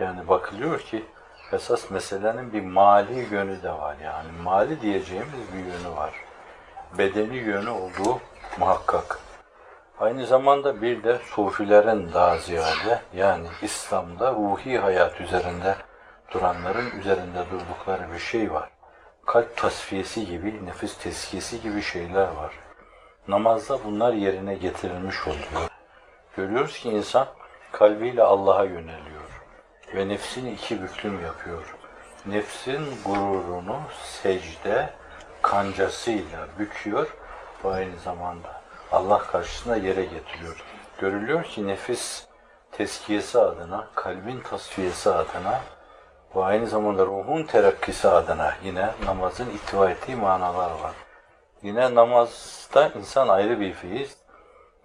Yani bakılıyor ki Esas meselenin bir mali yönü de var yani. Mali diyeceğimiz bir yönü var. Bedeni yönü olduğu muhakkak. Aynı zamanda bir de sufilerin daha ziyade yani İslam'da ruhi hayat üzerinde duranların üzerinde durdukları bir şey var. Kalp tasfiyesi gibi, nefis tezkiyesi gibi şeyler var. Namazda bunlar yerine getirilmiş oluyor. Görüyoruz ki insan kalbiyle Allah'a yöneliyor ve nefsini iki büklüm yapıyor. Nefsin gururunu secde kancasıyla büküyor ve aynı zamanda Allah karşısında yere getiriyor. Görülüyor ki nefis teskiyesi adına, kalbin tasfiyesi adına ve aynı zamanda ruhun terakkisi adına yine namazın ihtiva ettiği manalar var. Yine namazda insan ayrı bir fiil,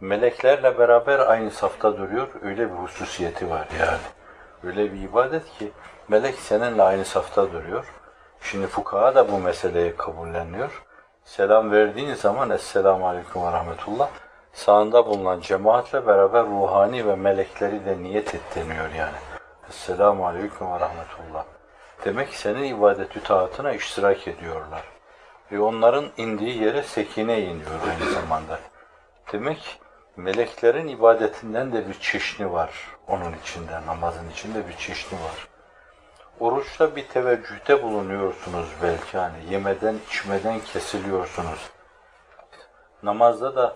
meleklerle beraber aynı safta duruyor. Öyle bir hususiyeti var yani. Öyle bir ibadet ki melek seninle aynı safta duruyor. Şimdi fukaha da bu meseleyi kabulleniyor. Selam verdiğin zaman Esselamu Aleyküm ve Rahmetullah sağında bulunan cemaatle beraber ruhani ve melekleri de niyet et deniyor yani. Esselamu Aleyküm ve Rahmetullah. Demek ki senin ibadetü taatına iştirak ediyorlar. Ve onların indiği yere sekine iniyor aynı zamanda. Demek meleklerin ibadetinden de bir çeşni var onun içinde, namazın içinde bir çeşni var. Oruçta bir teveccühte bulunuyorsunuz belki hani yemeden içmeden kesiliyorsunuz. Namazda da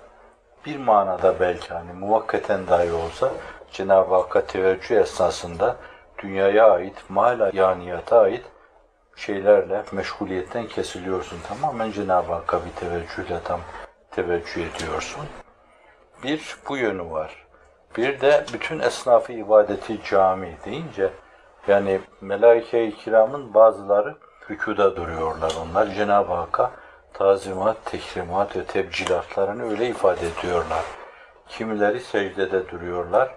bir manada belki hani muvakkaten dahi olsa Cenab-ı Hakk'a teveccüh esnasında dünyaya ait, mal yaniyata ait şeylerle meşguliyetten kesiliyorsun. Tamamen Cenab-ı Hakk'a bir teveccühle tam teveccüh ediyorsun. Bir bu yönü var. Bir de bütün esnafı ibadeti cami deyince yani melaike-i kiramın bazıları rükuda duruyorlar. Onlar Cenab-ı Hakk'a tazimat, tekrimat ve tebcilatlarını öyle ifade ediyorlar. Kimileri secdede duruyorlar.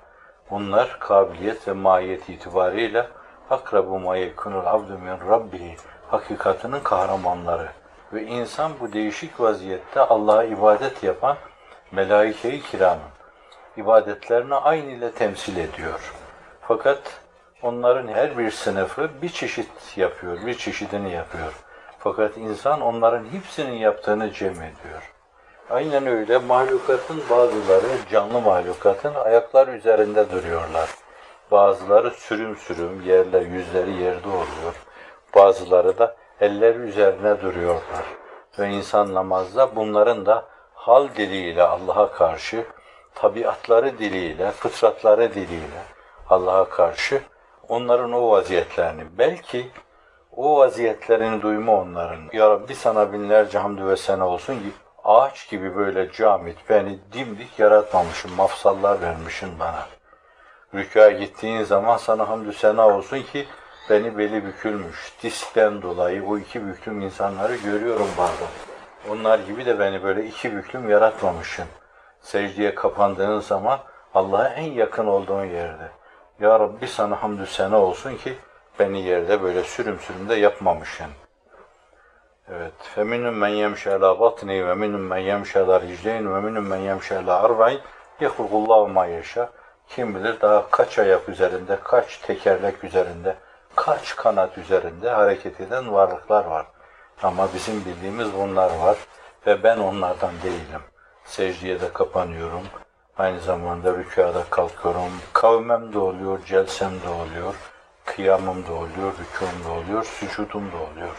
Onlar kabiliyet ve mahiyet itibariyle akrabu ma yekunul abdu min rabbihi hakikatinin kahramanları ve insan bu değişik vaziyette Allah'a ibadet yapan melaike-i kiramın ibadetlerini aynı ile temsil ediyor. Fakat onların her bir sınıfı bir çeşit yapıyor, bir çeşidini yapıyor. Fakat insan onların hepsinin yaptığını cem ediyor. Aynen öyle mahlukatın bazıları, canlı mahlukatın ayaklar üzerinde duruyorlar. Bazıları sürüm sürüm yerler, yüzleri yerde oluyor. Bazıları da eller üzerine duruyorlar. Ve insan namazda bunların da hal diliyle Allah'a karşı, tabiatları diliyle, fıtratları diliyle Allah'a karşı onların o vaziyetlerini, belki o vaziyetlerini duyma onların. Ya Rabbi sana binlerce hamdü ve sena olsun ki ağaç gibi böyle camit beni dimdik yaratmamışsın, mafsallar vermişsin bana. Rükâya gittiğin zaman sana hamdü sena olsun ki beni beli bükülmüş. Diskten dolayı o iki büklüm insanları görüyorum bazen. Onlar gibi de beni böyle iki büklüm yaratmamışsın. Secdeye kapandığın zaman Allah'a en yakın olduğun yerde. Ya Rabbi sana hamdü sena olsun ki beni yerde böyle sürüm sürüm de yapmamışsın. Evet. فَمِنُمْ مَنْ يَمْشَ عَلَى بَطْنِهِ وَمِنُمْ مَنْ يَمْشَ عَلَى رِجْلَيْنِ وَمِنُمْ مَنْ يَمْشَ عَلَى أَرْبَعِينَ يَخْلُقُ اللّٰهُ مَا يَشَاءُ Kim bilir daha kaç ayak üzerinde, kaç tekerlek üzerinde, kaç kanat üzerinde hareket eden varlıklar var. Ama bizim bildiğimiz bunlar var ve ben onlardan değilim. Secdeye de kapanıyorum. Aynı zamanda rükûda kalkıyorum. Kavmem de oluyor, celsem de oluyor. Kıyamım da oluyor, rükûm da oluyor, sücudum da oluyor.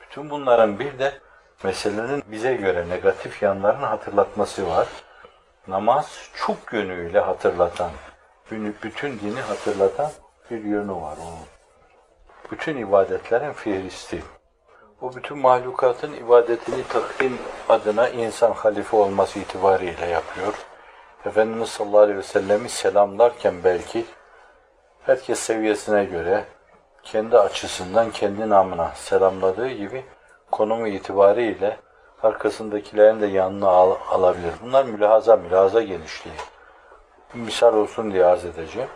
Bütün bunların bir de meselenin bize göre negatif yanlarını hatırlatması var. Namaz çok yönüyle hatırlatan, bütün dini hatırlatan bir yönü var onun. Bütün ibadetlerin fihristi. Bu bütün mahlukatın ibadetini takdim adına insan halife olması itibariyle yapıyor. Efendimiz sallallahu aleyhi ve sellem'i selamlarken belki herkes seviyesine göre kendi açısından kendi namına selamladığı gibi konumu itibariyle arkasındakilerin de yanına al, alabilir. Bunlar mülahaza, mülahaza genişliği. Misal olsun diye arz edeceğim.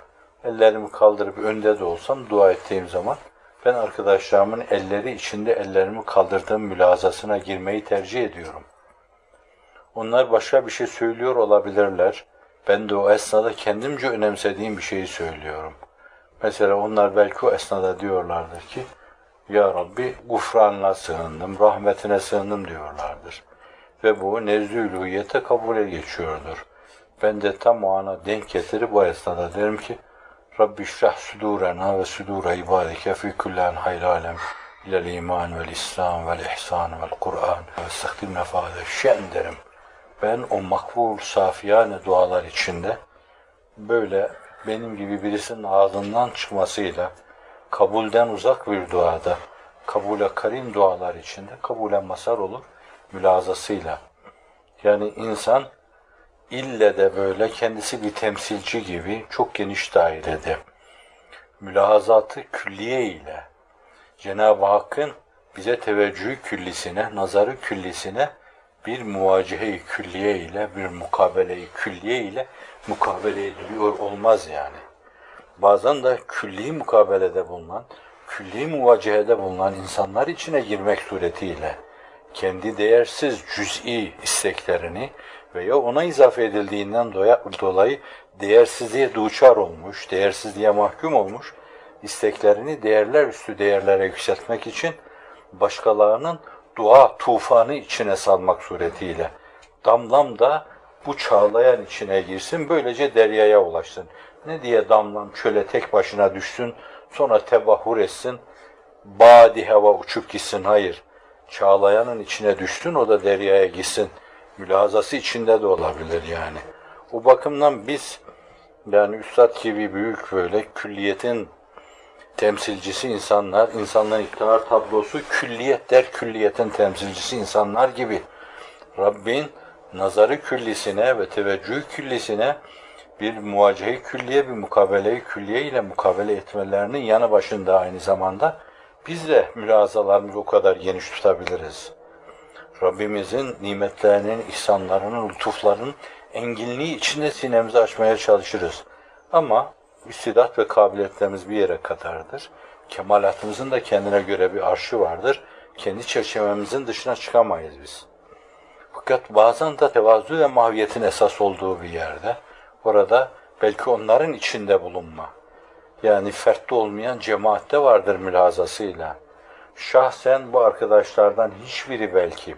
Ellerimi kaldırıp önde de olsam dua ettiğim zaman ben arkadaşlarımın elleri içinde ellerimi kaldırdığım mülahazasına girmeyi tercih ediyorum. Onlar başka bir şey söylüyor olabilirler. Ben de o esnada kendimce önemsediğim bir şeyi söylüyorum. Mesela onlar belki o esnada diyorlardır ki Ya Rabbi gufranına sığındım, rahmetine sığındım diyorlardır. Ve bu nezdülühiyete kabule geçiyordur. Ben de tam o ana denk getirip bu esnada derim ki Rabbi şrah sudurena ve sudura ibadike fi kullen hayr alem ilel iman vel islam vel ihsan vel kur'an ve sıhtimne fâde şen derim. Ben o makbul safiyane dualar içinde böyle benim gibi birisinin ağzından çıkmasıyla kabulden uzak bir duada, kabule karim dualar içinde kabule masar olur mülazasıyla. Yani insan ille de böyle kendisi bir temsilci gibi çok geniş dairede mülahazatı külliye ile Cenab-ı Hakk'ın bize teveccühü küllisine, nazarı küllisine bir muvacihe-i külliye ile, bir mukabele-i külliye ile mukabele ediliyor olmaz yani. Bazen de külli mukabelede bulunan, külli muvacihede bulunan insanlar içine girmek suretiyle kendi değersiz cüz'i isteklerini veya ona izafe edildiğinden dolayı değersizliğe duçar olmuş, değersizliğe mahkum olmuş isteklerini değerler üstü değerlere yükseltmek için başkalarının dua tufanı içine salmak suretiyle damlam da bu çağlayan içine girsin, böylece deryaya ulaşsın. Ne diye damlam çöle tek başına düşsün, sonra tebahur etsin, badi hava uçup gitsin, hayır. Çağlayanın içine düşsün, o da deryaya gitsin. Mülazası içinde de olabilir yani. O bakımdan biz, yani Üstad gibi büyük böyle külliyetin temsilcisi insanlar, insanların iktidar tablosu külliyet der külliyetin temsilcisi insanlar gibi Rabbin nazarı küllisine ve teveccüh küllisine bir muvacehe külliye, bir mukabele külliye ile mukabele etmelerinin yanı başında aynı zamanda biz de mülazalarımızı o kadar geniş tutabiliriz. Rabbimizin nimetlerinin, ihsanlarının, lütuflarının enginliği içinde sinemizi açmaya çalışırız. Ama istidat ve kabiliyetlerimiz bir yere kadardır. Kemalatımızın da kendine göre bir arşı vardır. Kendi çerçevemizin dışına çıkamayız biz. Fakat bazen de tevazu ve mahiyetin esas olduğu bir yerde, orada belki onların içinde bulunma, yani fertte olmayan cemaatte vardır mülazasıyla. Şahsen bu arkadaşlardan hiçbiri belki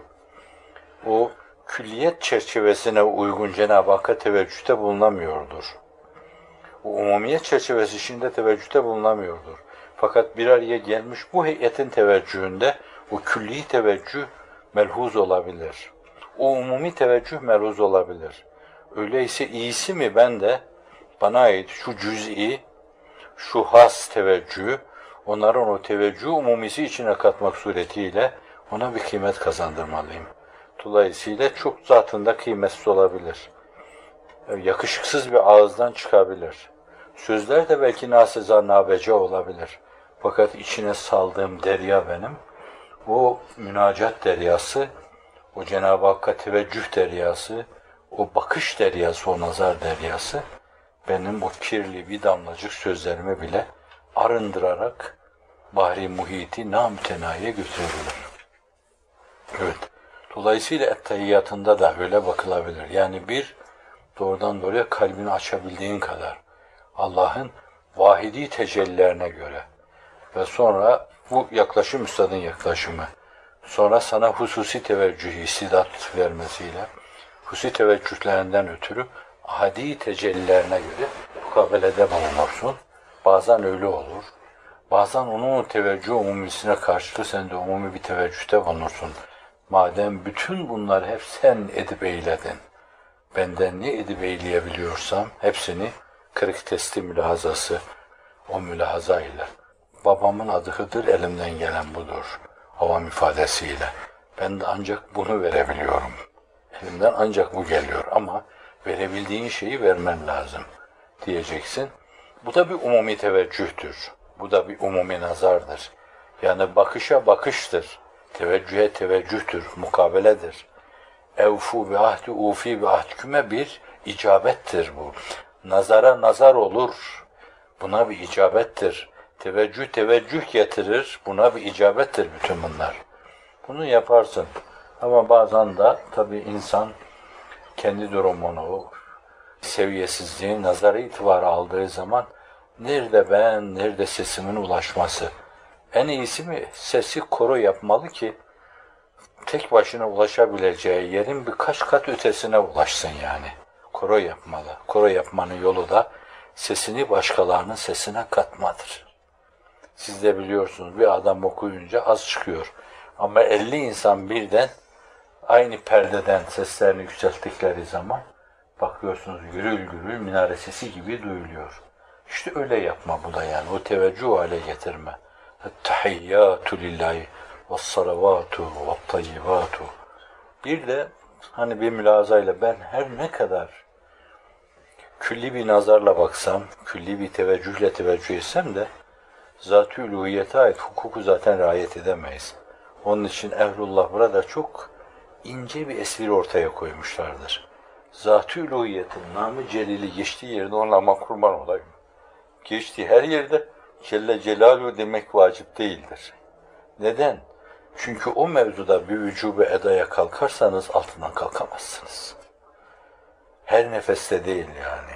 o külliyet çerçevesine uygun Cenab-ı Hakk'a teveccühte bulunamıyordur. O umumiyet çerçevesi içinde teveccühte bulunamıyordur. Fakat bir araya gelmiş bu heyetin teveccühünde o külli teveccüh melhuz olabilir. O umumi teveccüh melhuz olabilir. Öyleyse iyisi mi ben de bana ait şu cüz'i, şu has teveccüh, onların o teveccüh umumisi içine katmak suretiyle ona bir kıymet kazandırmalıyım. Dolayısıyla çok zatında kıymetsiz olabilir. Yakışıksız bir ağızdan çıkabilir. Sözler de belki nasıza nabece olabilir. Fakat içine saldığım derya benim, o münacat deryası, o Cenab-ı Hakk'a teveccüh deryası, o bakış deryası, o nazar deryası, benim o kirli bir damlacık sözlerimi bile arındırarak bahri muhiti namütenayiye götürebilir. Evet. Dolayısıyla ettehiyyatında da öyle bakılabilir. Yani bir, doğrudan doğruya kalbini açabildiğin kadar Allah'ın vahidi tecellilerine göre ve sonra bu yaklaşım üstadın yaklaşımı, sonra sana hususi teveccühü istidat vermesiyle, hususi teveccühlerinden ötürü ahadi tecellilerine göre mukabelede bulunursun. Bazen öyle olur. Bazen onun teveccüh umumisine karşılık sen de umumi bir teveccühte bulunursun. Madem bütün bunları hep sen edip eyledin, benden ne edip eyleyebiliyorsam hepsini kırık testi mülahazası, o mülahaza ile. Babamın adı Hıdır, elimden gelen budur. Havam ifadesiyle. Ben de ancak bunu verebiliyorum. Elimden ancak bu geliyor ama verebildiğin şeyi vermen lazım diyeceksin. Bu da bir umumi teveccühtür. Bu da bir umumi nazardır. Yani bakışa bakıştır. Teveccühe teveccühtür, mukabeledir. Evfu bi ahdi ufi bi ahdküme bir icabettir bu. Nazara nazar olur. Buna bir icabettir. Teveccüh teveccüh getirir. Buna bir icabettir bütün bunlar. Bunu yaparsın. Ama bazen de tabii insan kendi durumunu, seviyesizliği, nazara itibarı aldığı zaman Nerede ben, nerede sesimin ulaşması? En iyisi mi sesi koro yapmalı ki tek başına ulaşabileceği yerin birkaç kat ötesine ulaşsın yani. Koro yapmalı. Koro yapmanın yolu da sesini başkalarının sesine katmadır. Siz de biliyorsunuz bir adam okuyunca az çıkıyor. Ama 50 insan birden aynı perdeden seslerini yükselttikleri zaman bakıyorsunuz gürül gürül minare sesi gibi duyuluyor. İşte öyle yapma bu da yani. O teveccüh hale getirme. Tahiyyatü lillahi ve salavatu ve tayyibatu. Bir de hani bir mülazayla ben her ne kadar külli bir nazarla baksam, külli bir teveccühle teveccüh etsem de zat-ı uluhiyete ait hukuku zaten riayet edemeyiz. Onun için ehlullah burada çok ince bir esvir ortaya koymuşlardır. Zat-ı uluhiyetin namı celili geçtiği yerde ona ama kurban olayım. Geçtiği her yerde Celle Celaluhu demek vacip değildir. Neden? Çünkü o mevzuda bir vücubu edaya kalkarsanız altından kalkamazsınız. Her nefeste değil yani.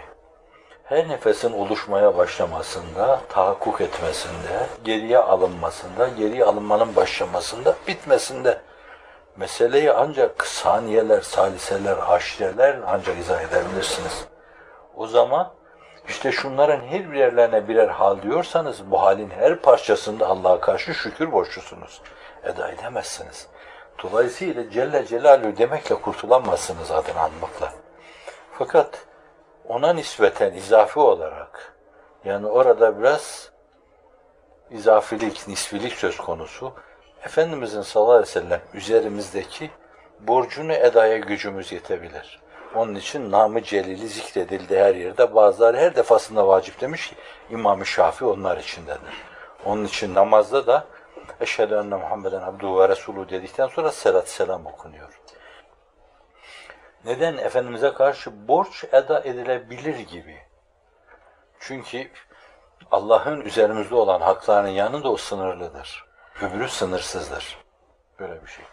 Her nefesin oluşmaya başlamasında, tahakkuk etmesinde, geriye alınmasında, geriye alınmanın başlamasında, bitmesinde meseleyi ancak saniyeler, saliseler, aşireler ancak izah edebilirsiniz. O zaman işte şunların her birerlerine birer hal diyorsanız bu halin her parçasında Allah'a karşı şükür borçlusunuz. Eda edemezsiniz. Dolayısıyla Celle Celaluhu demekle kurtulamazsınız adını anmakla. Fakat ona nispeten izafi olarak yani orada biraz izafilik, nisfilik söz konusu. Efendimizin sallallahu aleyhi ve sellem üzerimizdeki borcunu edaya gücümüz yetebilir. Onun için namı celili zikredildi her yerde. Bazıları her defasında vacip demiş ki İmam-ı Şafii onlar içindedir. Onun için namazda da Eşhedü enne Muhammeden abduhu ve resulü dedikten sonra selat selam okunuyor. Neden? Efendimiz'e karşı borç eda edilebilir gibi. Çünkü Allah'ın üzerimizde olan haklarının yanında o sınırlıdır. Öbürü sınırsızdır. Böyle bir şey.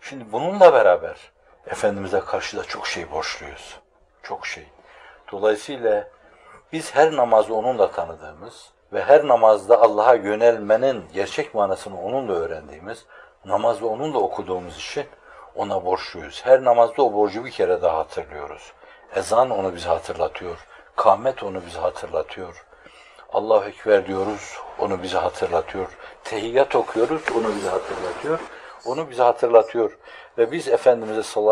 Şimdi bununla beraber Efendimiz'e karşı da çok şey borçluyuz. Çok şey. Dolayısıyla biz her namazı onunla tanıdığımız ve her namazda Allah'a yönelmenin gerçek manasını onunla öğrendiğimiz, namazı onunla okuduğumuz için ona borçluyuz. Her namazda o borcu bir kere daha hatırlıyoruz. Ezan onu bize hatırlatıyor. Kâmet onu bize hatırlatıyor. Allahu Ekber diyoruz, onu bize hatırlatıyor. Tehiyyat okuyoruz, onu bize hatırlatıyor. Onu bize hatırlatıyor. Ve biz Efendimiz'e sallallahu